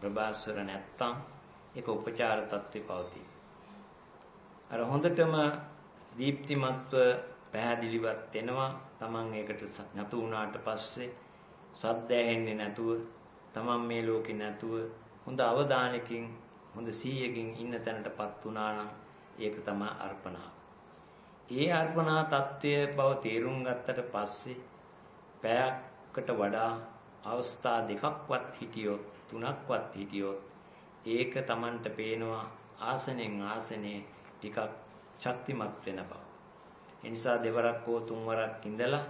ප්‍රබාස්වර නැත්තම් ඒක උපචාර තත්ත්වේ පවතී. අර හොඳටම දීප්තිමත්ව පැහැදිලිවත් වෙනවා. Taman ඒකට නතු වුණාට පස්සේ සද්ද ඇහෙන්නේ නැතුව Taman මේ ලෝකේ නැතුව හොඳ අවධානයකින් හොඳ 100කින් ඉන්න තැනටපත් වුණා නම් ඒක තමයි අර්පණාව. ඒ අර්පණා தত্ত্বය බව තේරුම් ගත්තට පස්සේ පැයකට වඩා අවස්ථා දෙකක්වත් හිටියොත් තුනක්වත් හිටියොත් ඒක Tamanට පේනවා ආසනෙන් ආසනේ ටිකක් ශක්තිමත් වෙන බව. ඒ නිසා දෙවරක් හෝ තුන්වරක් ඉඳලා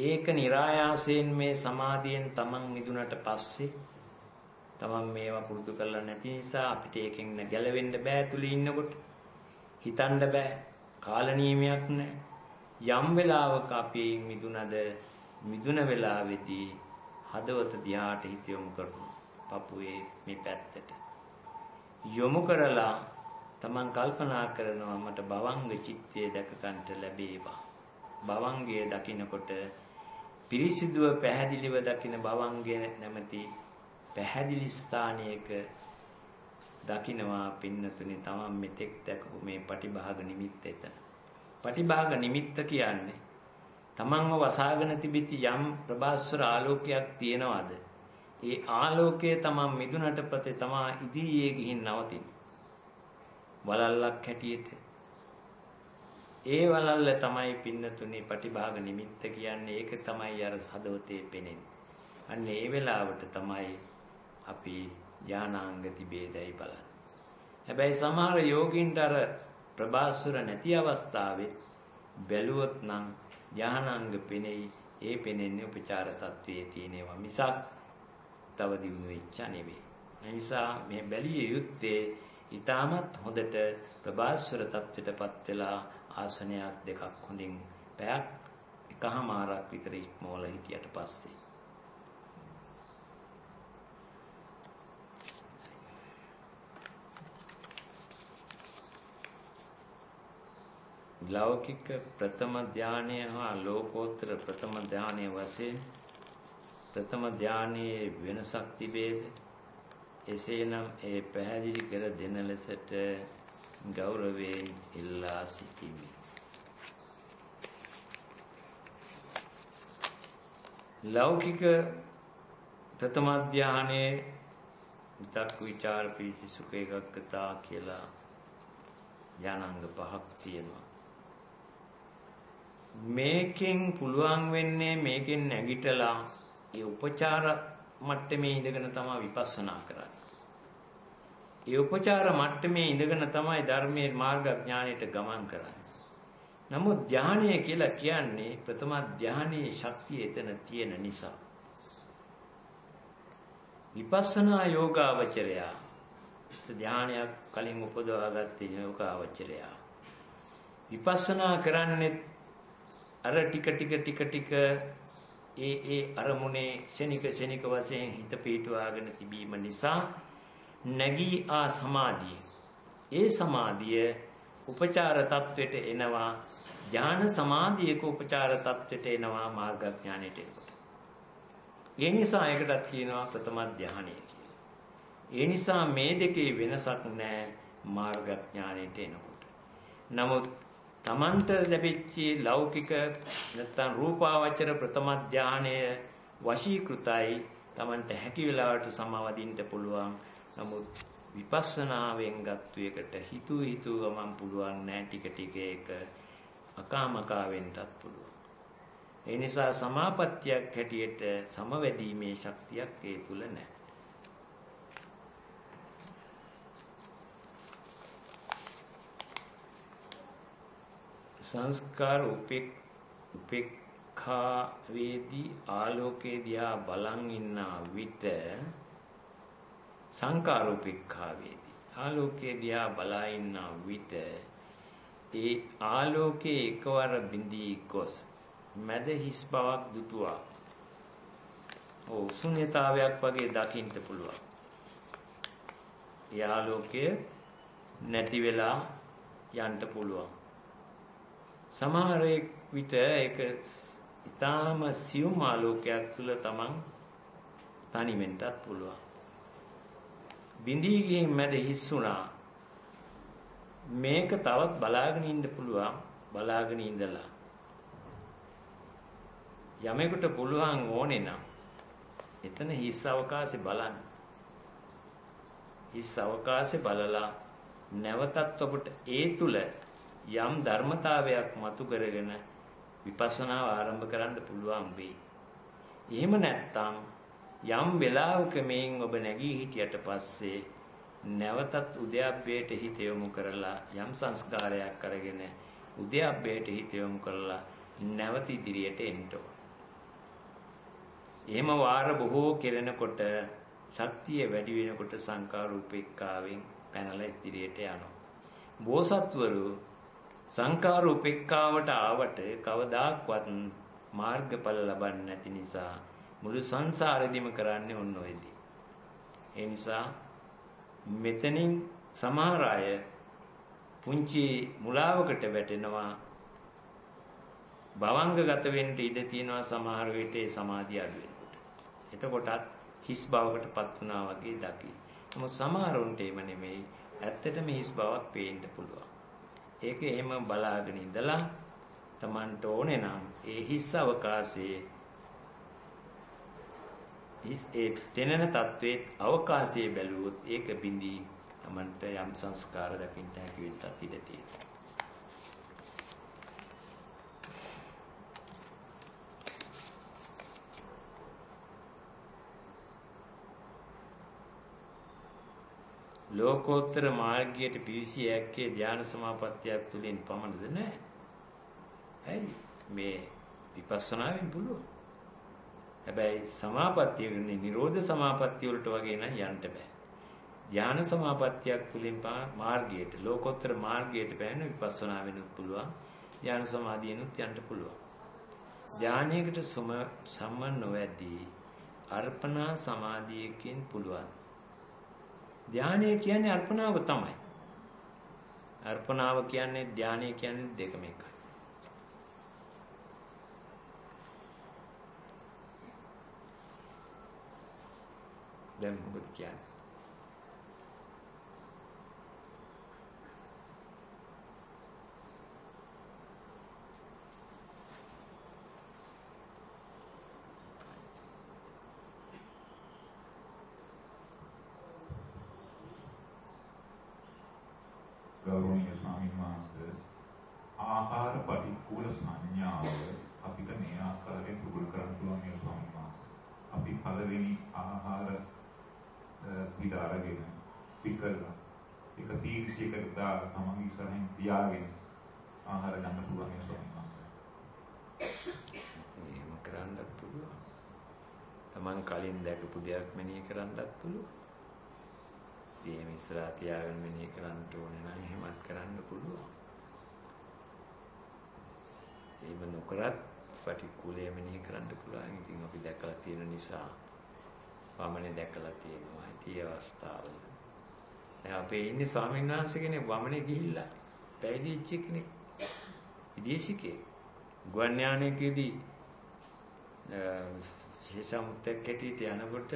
ඒක નિરાයාසයෙන් මේ සමාධියෙන් Taman මිදුනට පස්සේ තමන් මේවා පුරුදු කරලා නැති නිසා අපිට ඒකෙන් ගැලවෙන්න බෑ තුලී ඉන්නකොට. හිතන්න බෑ. කාල නියමයක් නැහැ. යම් වෙලාවක අපි මිදුනද මිදුන වෙලාවේදී හදවත දිහාට හිත යොමු කරමු. පපුවේ මේ පැත්තට. යොමු කරලා තමන් කල්පනා කරනවා මට භවංග චිත්තය දැක ගන්නට ලැබේවා. භවංගය දකිනකොට පිරිසිදුව පැහැදිලිව දකින භවංගය නැමැති පැහැදිලි ස්ථානයක දකින්නවා පින්නතුනි තමන් මෙතෙක් දැකපු මේ පටිභාග නිමිත්ත එතන. පටිභාග නිමිත්ත කියන්නේ තමන්ව වසාගෙන තිබිච්ච යම් ප්‍රභාස්වර ආලෝකයක් තියෙනවද? ඒ ආලෝකයේ තමන් මිදුනට පස්සේ තමා ඉදිරියේ ගිහින් නවතින. වලල්ලක් හැටියට. ඒ වලල්ල තමයි පින්නතුනේ පටිභාග නිමිත්ත කියන්නේ. ඒක තමයි අර සදවතේ පෙනෙන්නේ. අන්න ඒ වෙලාවට තමයි අපි ඥානාංග තිබේදයි බලන්නේ. හැබැයි සමහර යෝගින්ට අර ප්‍රභාස්වර නැති අවස්ථාවේ බැලුවොත් නම් ඥානාංග පෙනෙයි. ඒ පෙනෙන්නේ උපචාර තත්වයේ තියෙනවා මිසක් තව දිනු වෙච්ච නෙවෙයි. ඒ නිසා මේ බැලිය යුත්තේ ඊටමත් හොඳට ප්‍රභාස්වර තත්වයටපත් වෙලා ආසනයක් දෙකක් හොඳින් පැයක් එකහමාරක් විතර ඉක්මවල හිටියට පස්සේ ලෞකික ප්‍රථම ධානය හා ලෝකෝත්තර ප්‍රථම ධානය වශයෙන් ප්‍රථම ධානයේ වෙනසක් තිබේද? එසේනම් ඒ පැහැදිලි කර දෙන ලෙසට ගෞරවයෙන් ඉල්ලා සිටිමි. ලෞකික ප්‍රථම ධානයේ විතක් විචාර පීසි සුඛ ඒකග්ගතා කියලා ඥානංග පහක් තියෙනවා. මේකෙන් පුළුවන් වෙන්නේ මේකෙන් නැගිටලා ඒ උපචාර මට්ටමේ ඉඳගෙන තමයි විපස්සනා කරන්නේ. ඒ උපචාර මට්ටමේ ඉඳගෙන තමයි ධර්මයේ මාර්ග ඥානයට ගමන් කරන්නේ. නමුත් ධානය කියලා කියන්නේ ප්‍රථම ධානයේ ශක්තිය එතන තියෙන නිසා. විපස්සනා යෝගාවචරයා ධානයක් කලින් උපදවාගත්තේ යෝගාවචරයා. විපස්සනා කරන්නේ අර ටික ටික ටික ටික ඒ ඒ අරමුණේ ක්ෂණික ක්ෂණික වශයෙන් හිත පිටවාගෙන තිබීම නිසා නැගී ආ සමාධිය ඒ සමාධිය උපචාර තත්වෙට එනවා ඥාන සමාධියක උපචාර තත්වෙට එනවා මාර්ගඥානෙට එනකොට ඒ නිසා ඒකටත් කියනවා ප්‍රථම ධානය කියලා. ඒ නිසා මේ දෙකේ වෙනසක් නැහැ මාර්ගඥානෙට එනකොට. නමුත් තමන්ට ලැබිච්ච ලෞකික නැත්නම් රූපාවචර ප්‍රථම ඥානය වශීකృతයි. තමන්ට හැකි වෙලාවට සමවදින්න පුළුවන්. නමුත් විපස්සනාවෙන් ගත්තු එකට හිතු හිතු ගමන් පුළුවන් නෑ ටික ටික ඒක අකාමකා වෙන්නත් පුළුවන්. ඒ නිසා සමාපත්තියක් හැටියට සමවැදීමේ ශක්තියක් ඒ තුල නැහැ සංස්කාර උපේක්ඛා වේදී ආලෝකේ දිහා බලන් ඉන්න විට සංකාර උපේක්ඛා වේදී ආලෝකේ දිහා බලා ඉන්න විට ඒ ආලෝකේ එකවර බිඳී ගොස් මැද හිස් බවක් දුටුවා. ඔව් ශුන්‍යතාවයක් වගේ දකින්න පුළුවන්. ඒ ආලෝකය නැති වෙලා යන්න පුළුවන්. සමහර විට ඒක ඊටාම සියුම් ආලෝකයක් තුළ තමන් තනි වෙන්නත් පුළුවන්. බිඳී ගිහින් මැද හිස් වුණා. මේක තවත් බලාගෙන ඉන්න පුළුවන්. බලාගෙන ඉඳලා. යමෙකුට පුළුවන් ඕනේ නම් එතන හිස් අවකාශේ බලන්න. හිස් අවකාශේ බලලා නැවතත් ඔබට ඒ තුල යම් ධර්මතාවයක් මතු කරගෙන විපස්සනාව ආරම්භ කරන්න පුළුවන් වෙයි. එහෙම නැත්නම් යම් වෙලාවක මේන් ඔබ නැගී හිටියට පස්සේ නැවතත් උද්‍යප්පයට හිත යොමු කරලා යම් සංස්කාරයක් අරගෙන උද්‍යප්පයට හිත යොමු කරලා නැවත ඉදිරියට එන්න එහෙම වාර බොහෝ කෙරෙනකොට ශක්තිය වැඩි වෙනකොට සංකාර උපේක්ඛාවෙන් පැනලා ඉදිරියට යනවා. බෝසත්වරු සංකාර උපේක්ඛාවට ආවට කවදාක්වත් මාර්ගඵල ලබන්නේ නැති නිසා මුළු සංසාරෙදිම කරන්නේ ඔන්න ඔයදී. ඒ නිසා මෙතනින් සමහර අය පුංචි මුලාවකට වැටෙනවා භවංගගත වෙන්න ඉඩ තියෙනවා සමහර විට ඒ සමාධිය අඩු වෙනකොට. එතකොටත් හිස් බවකටපත් වුණා වගේ දකි. නමුත් සමහරුන්ට එහෙම නෙමෙයි. ඇත්තටම හිස් බවක් පේන්න පුළුවන්. ඒක එහෙම බලාගෙන ඉඳලා Tamanට ඕනේ නම් ඒ හිස් අවකාශයේ හිස් ඒ තෙනන තත්වයේ අවකාශයේ බැලුවොත් ඒක බිඳී Tamanට යම් සංස්කාර දකින්න හැකි වෙන්නත් ඉඩ තියෙනවා. ලෝකෝත්තර මාර්ගයට පිවිසිය හැක්කේ ධ්‍යාන සමාපත්තියක් තුලින් පමණද නැහැ. ඇයි මේ විපස්සනාවෙන් පුළුවන්. හැබැයි සමාපත්තිය වෙන්නේ නිරෝධ සමාපත්තිය වලට වගේ නම් යන්න බෑ. ධ්‍යාන සමාපත්තියක් තුලින් මාර්ගයට ලෝකෝත්තර මාර්ගයට බෑන විපස්සනා වෙනුත් පුළුවන්. ධ්‍යාන සමාධියනුත් යන්න පුළුවන්. ධානයකට සම්මන් නොවැදී අර්පණා සමාධියකින් පුළුවන්. ධානය කියන්නේ අර්පණාව තමයි. අර්පණාව කියන්නේ ධානය කියන්නේ දෙකම එකයි. දැන් මොකද කියන්නේ? ගෞරවනීය ස්වාමීන් වහන්සේ ආහාර පටික්කුල සංඥාව අපිට මේ ආකාරයෙන් පුරුදු කරන්න පුළුවන් මේ ස්වාමීන් වහන්සේ. අපි පළවෙනි ආහාර පිට අරගෙන පිකලා එක තීක්ෂයකට දාලා තමන් ඉස්සරහින් තියාගෙන ආහාර ගන්න පුළුවන් මේ ස්වාමීන් වහන්සේ. එහෙම කරන්නත් පුළුවන්. තමන් කලින් දැකපු දෙයක් මෙනෙහි කරන්නත් පුළුවන්. එහෙම ඉස්සරහා තියාගෙන මෙනෙහි කරන්න ඕනේ නම් එහෙමත් කරන්න පුළුවන්. එහෙම නොකරත් පටික්කුලයේ මෙනෙහි කරන්න පුළුවන්. ඉතින් අපි දැකලා තියෙන නිසා වමනේ දැකලා තියෙනවා. ඉතින් අවස්ථාවල. දැන් අපේ ඉන්නේ ස්වාමීන් වහන්සේ කෙනෙක් වමනේ ගිහිල්ලා පැවිදිච්ච කෙනෙක්. විදේශිකේ. ගුවන් යානයකදී ශේෂමුත්තක් කැටියට යනකොට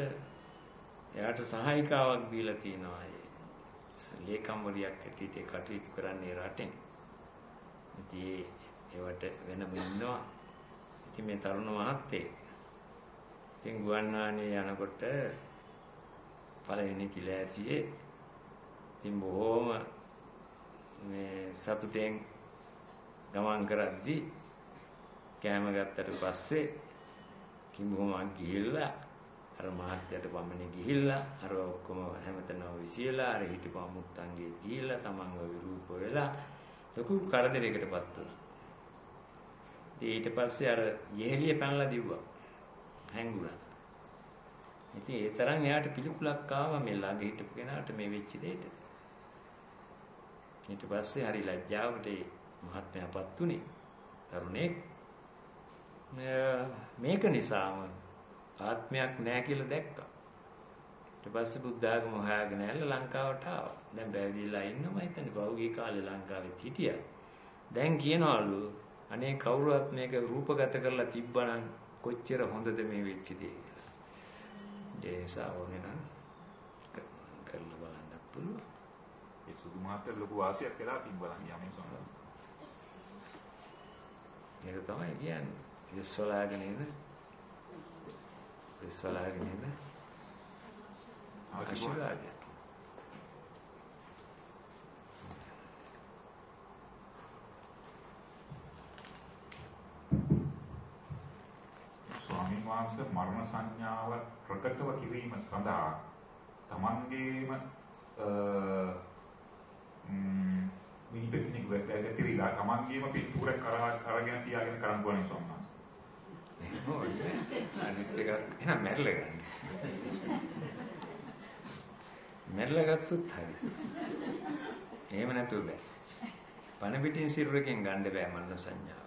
එයාට සහායිකාවක් දීලා තියෙනවා. ලේකම්වරියක් හැටියට කටයුතු කරන්නේ රටෙන්. ඉතින් ඒවට වෙනම ඉන්නවා. ඉතින් මේ තරුණ මහත්තයෙක් ඉතින් ගුවන්වානේ යනකොට පළවෙනි කිලෑසියේ ඉතින් බොහොම මේ සතුටෙන් ගමන් කරද්දී කෑම ගත්තට පස්සේ කිඹුමක් ගිහිල්ලා අර මහත්යට වමනේ ගිහිල්ලා අර ඔක්කොම හැමතැනම විසියලා අර හිටපු අමුත්තන්ගේ ගිහිල්ලා තමන්ව විරූප වෙලා ලොකු කරදරයකටපත් වුණා. ඊට පස්සේ අර යෙහෙලිය පැනලා දිව්වා. හැංගුණා. ඉතින් ඒ තරම් එයාට පිළිකුලක් ආවා මේ ළඟ හිටපු කෙනාට මේ වෙච්ච දෙයට. ඊට පස්සේ හරි ලැජ්ජාවට මහත්මයාපත් උනේ. තරුණෙක් මේක නිසාම ආත්මයක් නැහැ කියලා දැක්කා. ඊට පස්සේ බුද්ධ ආගම හොයාගෙන ඇවිල්ලා ලංකාවට ආවා. දැන් බැවිදිලා ඉන්නවා හිතන්නේ පහුගිය කාලේ ලංකාවෙත් හිටියා. දැන් කියනවලු අනේ කවුරුවත් මේක රූපගත කරලා තිබ්බනම් කොච්චර හොඳද මේ වෙච්ච දේ කියලා. ඕනේ නම් කරලා බලන්න පුළුවන්. ඒ සුදු මාතර ලොකු වාසියක් වෙලා තිබ්බලා යන්නේ සොනස්. මේක තමයි කියන්නේ. ඉස්සලාගෙන ඉන්න ඉස්සලාගෙන ඉන්න ආශිර්වාදය ස්වාමීන් වහන්සේ මරණ සංඥාව ප්‍රකටව කිරීම සඳහා තමන්ගේම මිනිපෙක්නික් වැටගතිරිලා තමන්ගේම පිටුර කරා අරගෙන තියාගෙන කරන් ගෝනේ ස්වාමීන්. අනිත් එක එහෙනම් මැරලා ගන්න. මැරලා ගත්තොත් හරි. එහෙම නැතුව බෑ. පණ පිටින් සිරුරකින් ගන්න බෑ මන්න සංඥාව.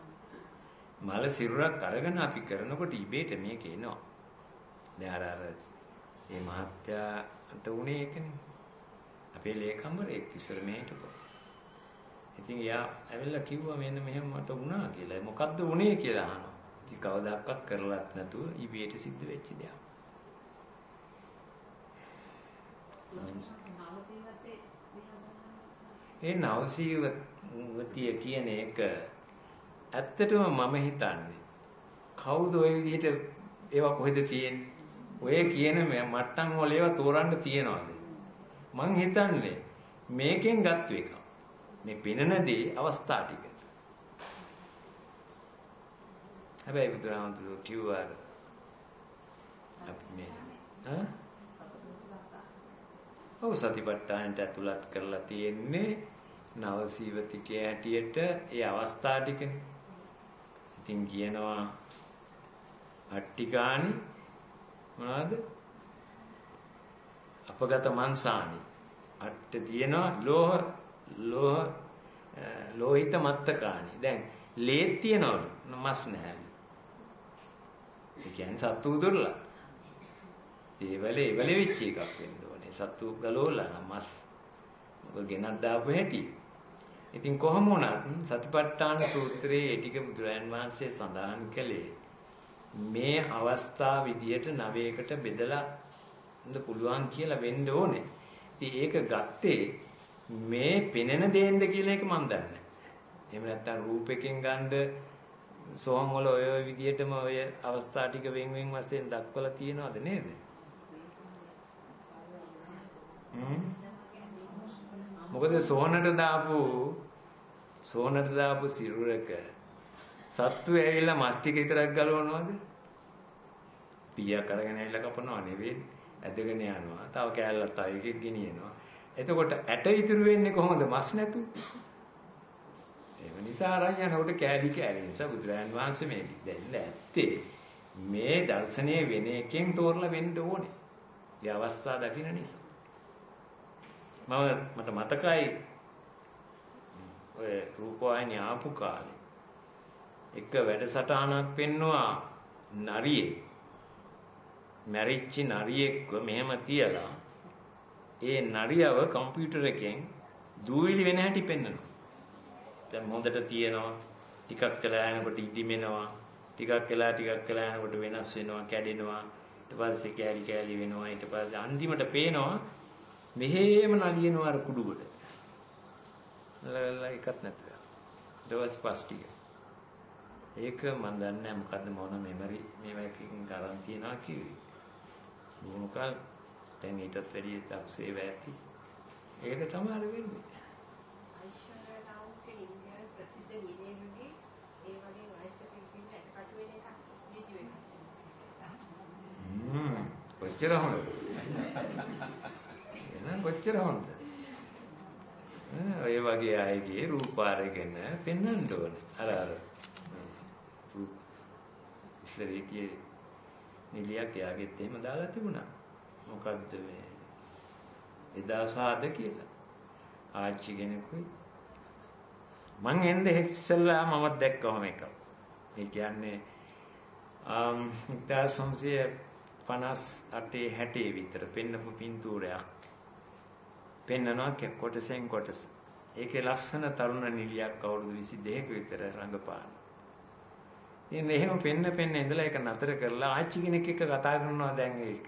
මල සිරුරක් අරගෙන අපි කරනකොට ඉබේට මේක එනවා. දැන් අර අර මේ මහත්යාට උනේ ඒකනේ. අපේ ලේකම්වරයෙක් ඉස්සර මෙහෙටකෝ. ඉතින් එයා ඇවිල්ලා කිව්වා මෙන්න මෙහෙම මට වුණා කියලා. මොකද්ද වුනේ කියලා අහනවා. ඉතින් කවදාකවත් කරලත් නැතුව ඉබේට සිද්ධ වෙච්ච දෙයක්. ඒ නවසීවතිය කියන එක ඇත්තටම මම හිතන්නේ කවුද ওই විදිහට ඒවා කොහෙද තියෙන්නේ? ඔය කියන මට්ටම් වල ඒවා තෝරන්න තියනවාද? මං හිතන්නේ මේකෙන් ගත්ත එක. මේ පිනනදී අවස්ථා ටික. හැබැයි බුදුරාමුදුරුවෝ කිව්වා අපි මේ ඈ ඔව් සතිපට්ඨානට ඇතුළත් කරලා තියෙන්නේ නව සීවතිකයේ හැටියට ඒ අවස්ථා ටිකනේ. ඉතින් කියනවා අට්ටිකානි මොනවද? අපගත මන්සානි. අට්ට තියෙනවා ලෝහ ලෝහ ලෝහිත මත්තකානි. දැන් ලේත් තියනවලු මස් නැහැ. ඒ කියන්නේ සත්තු දුර්ලභ. ඒවල ඒවල වෙච්ච එකක් වෙන්න ඕනේ. සත්තු ගලෝලා නම් මස් මොකද ගෙනත් දාපු හැටි. ඉතින් කොහොම වුණත් සතිපට්ඨාන සූත්‍රයේ ඒ ටික බුදුරයන් වහන්සේ සඳහන් කළේ මේ අවස්ථා විදියට නවයකට බෙදලා ඉන්න පුළුවන් කියලා වෙන්න ඕනේ. ඉතින් ඒක ගත්තේ මේ පෙනෙන දේන්ද කියන එක මම දන්නේ. එහෙම නැත්නම් රූපෙකින් ගන්න සෝම් වල ඔය විදිහටම ඔය අවස්ථා ටික වෙන් වෙන් වශයෙන් දක්වලා තියෙනවද නේද? මොකද සෝනට දාපු සෝනට දාපු සිරුරක සත්තු ඇවිල්ලා මස් ටික විතරක් ගලවනවද? පීයක් අරගෙන ඇවිල්ලා කපනවා නෙවෙයි. ඇදගෙන යනවා. තව කෑල්ලක් තව එකෙක් ගෙනියනවා. එතකොට ඇට ඉතුරු වෙන්නේ කොහොමද? මස් නැතු. ඒ නිසා අරන් යනකොට කෑලි කෑලි නිසා බුදුරයන් වහන්සේ මේ දෙන්න ඇත්තේ මේ දර්ශනීය වෙන එකෙන් තෝරලා වෙන්න ඕනේ. ඒ අවස්ථාව දකින්න නිසා. මම මට මතකයි ඔය රූපවාහිනිය ආපු කාලේ එක වැඩසටහනක් පෙන්නවා නරියෙක් මැරිච්ච නරියෙක්ව මෙහෙම තියලා ඒ නරියව කම්පියුටර් එකෙන් දූවිලි වෙන හැටි පෙන්වනවා. දැන් හොඳට තියෙනවා ටිකක් වෙලා යනකොට ඉදිමෙනවා ටිකක් වෙලා ටිකක් වෙලා යනකොට වෙනස් වෙනවා කැඩෙනවා ඊට පස්සේ කෑලි කෑලි වෙනවා ඊට පස්සේ අන්තිමට පේනවා මෙහෙම නලියනවා අර කුඩුවට. ලලා එකක් නැතුව. දවස් පස් ටික. ඒක මම දන්නේ නැහැ මොකද්ද මොන මෙමරි මේවා එකකින් කරන් තියනවා කිව්වේ. මොකක් දැන් ඊටත් වැඩිය තක්සේ වැටි. ඒක තමයි අර වෙන්නේ. ඉන්දියාවේ ප්‍රසිද්ධ නිලේනුගේ ඒ වගේ වයසක ඉන්න ඇටකටු වෙන එකක් වීඩියෝ එකක්. හ්ම් කොච්චර හොඳද? එහෙනම් කොච්චර හොඳද? ඔය වගේ අයගේ රූප අරගෙන පෙන්වන්න ඕනේ. අර අර ඉස්සරේදී නිලියක් එයාගෙත් එහෙම දාලා තිබුණා. මොකද්ද මේ එදා සාද කියලා. ආච්චි කෙනෙකුයි මං එන්නේ ඉස්සෙල්ලා මම දැක්කම එකක්. ඒ කියන්නේ අම් 1958 60 විතර පෙන්නපු පින්තූරයක්. පෙන්නනවා කොටසෙන් කොටස. ඒකේ ලස්සන තරුණ නිලියක් අවුරුදු 22ක විතර රඟපාන. ඉතින් එහෙම පෙන්න පෙන්න ඉඳලා ඒක නතර කරලා ආච්චි කෙනෙක් එක්ක කතා කරනවා දැන් ඒක.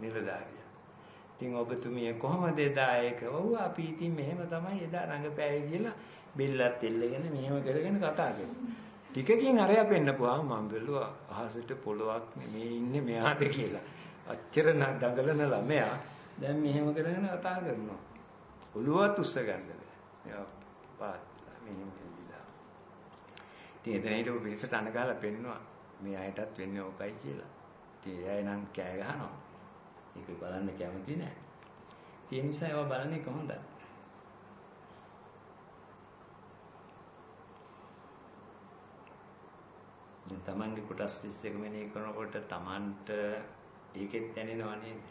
නිලධාරියා. ඉතින් ඔබතුමිය කොහමද එදා ඒක? ඔව් අපි ඉතින් මෙහෙම තමයි එදා රඟපෑවේ කියලා බෙල්ලත් එල්ලගෙන මෙහෙම කරගෙන කතා කරනවා. ටිකකින් අරයා පෙන්නපුවාම මම බැලුවා අහසට පොළොවක් මේ ඉන්නේ මෙයාද කියලා. අච්චර දඟලන ළමයා දැන් මෙහෙම කරගෙන කතා කරනවා. ඔළුවත් උස්ස ගන්න බෑ. මෙයා පාත්ලා මෙහෙම දෙල්ලිලා. ඉතින් එතන හිටපු පිරිසට අනගාලා පෙන්නවා මේ අයටත් වෙන්නේ ඕකයි කියලා. ඉතින් එයා නම් කෑ ගහනවා. ඒක බලන්න කැමති නෑ. ඒ නිසා ඒවා බලන්නේ කොහොමද? දැන් Tamange කොටස් 31 මෙනේ කරනකොට Tamanට ඒකෙත් දැනෙනව නේද?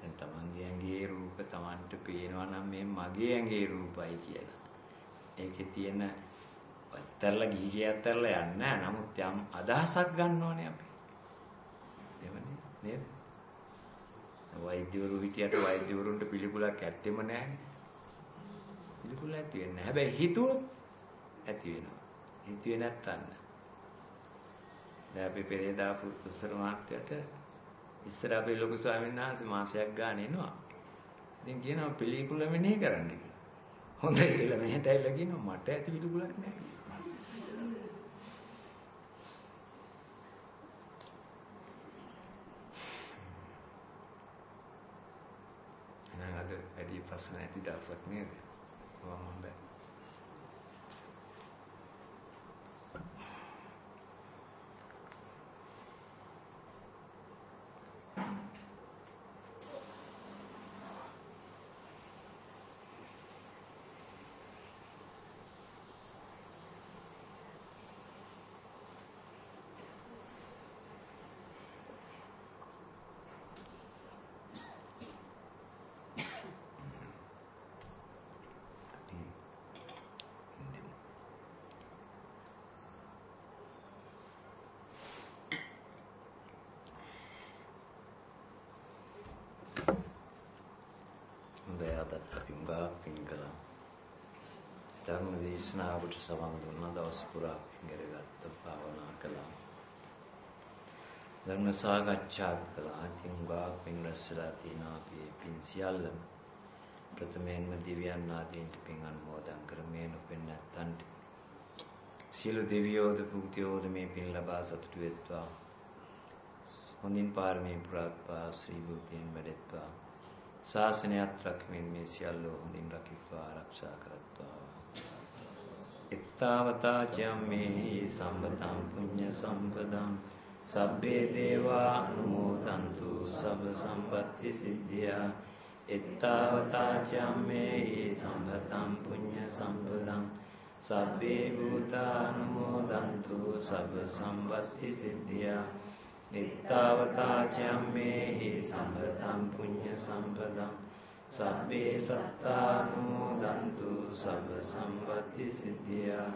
දැන් Tamange ඇඟේ රූප Tamanට පේනවා නම් මේ මගේ ඇඟේ රූපයි කියලා. ඒකේ තියෙන ඇත්තරලා ගිහි ඇත්තරලා යන්නේ නැහැ. නමුත් යම් අදහසක් ගන්නවනේ අපි. එහෙමනේ නේද? වෛද්‍යවරු හිටියට වෛද්‍යවරුන්ට පිළිකුලක් ඇත්තෙම නැහැ. පිළිකුල ඇති වෙන්නේ නැහැ. හැබැයි හිතුවොත් ඇති වෙනවා. හිතුවේ නැත්තම්. දැන් අපි පෙරේදා පුස්තර මාත්‍යට ඉස්සර අපේ ලොකු ස්වාමීන් වහන්සේ මාසයක් ගාන එනවා. ඉතින් කියනවා පිළිකුල මෙනේ කරන්න කියලා. හොඳයි කියලා මෙහෙට ඇවිල්ලා කියනවා මට ඇති පිළිකුලක් නැහැ. නංගද වැඩි ප්‍රශ්න නැති දවසක් නේද? කොහොමද? අදත් අපි උගාක් පින් කළා. ධර්ම දේශනාවට සවන් දුන්නා දවස් පුරා පින්ගරගත්ත භාවනා කළා. ධර්ම සාකච්ඡා කළා. ඉතින් උගාක් පින් රැස්ලා තියෙනවා අපි පින් සියල්ලම ප්‍රථමයෙන්ම දිව්‍යයන් ආදීන්ට පින් අනුමෝදන් කරමින් උපෙන් නැත්තන්ට සියලු දෙවියෝද පුත්‍යෝද මේ පින් ලබා සතුටු වෙත්වා. හොඳින් පාරමී පුරාත්වා ශ්‍රී භූතයෙන් වැඩෙත්වා. ශාසනයත් රැකමින් මේ සියල්ල හොඳින් රකිත්වා ආරක්ෂා කරත්වා. එත්තාවතා චම්මේ සම්පතං පුඤ්ඤ සම්පදං. සබ්බේ දේවා අනුමෝදන්තු සබ්බ සම්පත්ති සිද්ධියා. එත්තාවතා චම්මේ සම්පතං පුඤ්ඤ සම්පදං. සබ්බේ භූතානුමෝදන්තු සබ්බ සම්පත්ති නිත්තාවතාචයම් මේහි සම්පතම් පුඤ්ඤ සම්පදම් සබ්බේ සත්තානෝ දන්තු සබ්බ සම්පatti සිද්ධියා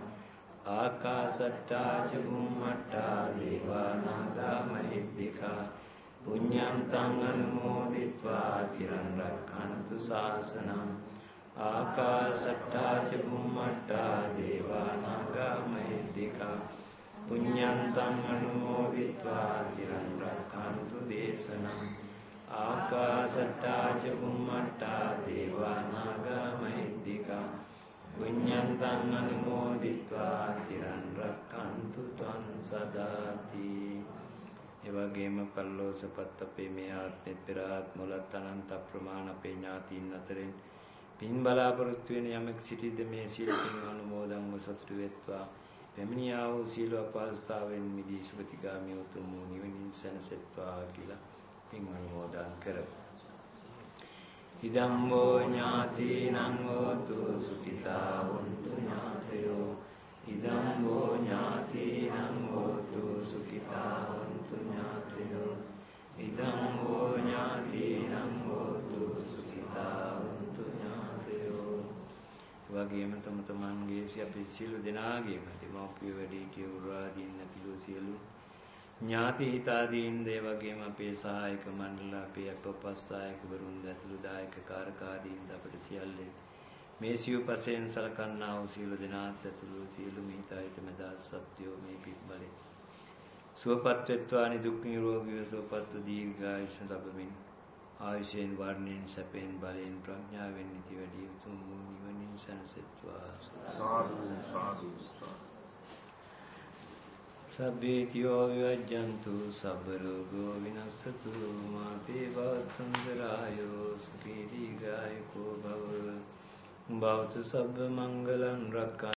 ආකාසට්ටා ච බුම්මට්ටා දේවා නාග මහිද්దికා පුඤ්ඤං තං අනුමෝදිत्वा চিරන් රක්ඛන්තු ශාසනං ආකාසට්ටා ච බුම්මට්ටා දේවා නාග මහිද්దికා පුඤ්ඤන්තං අනුමෝදිत्वा චිරන් රක්ඛන්තු දේශනං ආකාශට්ටා ච බුම්මට්ටා දේවා නාග මහිද්దికා පුඤ්ඤන්තං අනුමෝදිत्वा චිරන් රක්ඛන්තු ත්වං සදාති එවැගේම පල්ලෝසපත් අපේ මේ ආත්මෙත් පෙර ආත්මවලත් අනන්ත ප්‍රමාණ අපේ ඥාතීන් අතරින් පින් බලාපොරොත්තු වෙන යමෙක් සිටිද මේ සියලු පින් අනුමෝදන්ව සතුටු වෙත්වා. පැමිණියා වූ සීල අපහසුතාවෙන් මිදී සුගතිගාමී උතුම් වූ නිවනින් සැනසෙත්වා කියලා පින් අනුමෝදන් කරමු. ඉදම්මෝ ඥාතිනං හෝතු සුඛිතා වന്തു ඥාතයෝ. ඉදම්මෝ ඥාතිනං හෝතු සුඛිතා වന്തു ඥාතයෝ. ඉදම්මෝ ඥාතිනං හෝතු සුඛිතා වന്തു ඥාතයෝ. වගේම තම තමන්ගේ සිය අපේ සියලු දෙනාගේම දෙමව්පිය වැඩිහිටිය උරාදීන් නැතිලෝ සියලු ඥාති හිතාදීන් දේ වගේම අපේ සහායක මණ්ඩල අපේ අපපස්සායකවරුන් ඇතුළු දායක කාරකාදීන් අපට සියල්ලේ මේ සිව්පසෙන් සලකන්නා වූ සියලු දෙනාත් ඇතුළු සියලු මිහිතායිත මදා සත්‍යෝ මේ පිත් බලේ සුවපත් වෙත්වා නිදුක් නිරෝගීව සුවපත් දීර්ඝායුෂ ලැබමින් ආයුෂයෙන් වර්ණයෙන් සැපෙන් බලයෙන් ප්‍රඥාවෙන් නිති වැඩි උතුම් වූ නිවනින් සැනසෙත්වා. සාදු සාදු. සබ්බේතියෝ විවජ්ජන්තු සබ්බ රෝගෝ විනස්සතු මාතේ භවතුන්දරායෝ සුඛී දීඝායකෝ භව. භවතු සබ්බ මංගලං රක්ඛ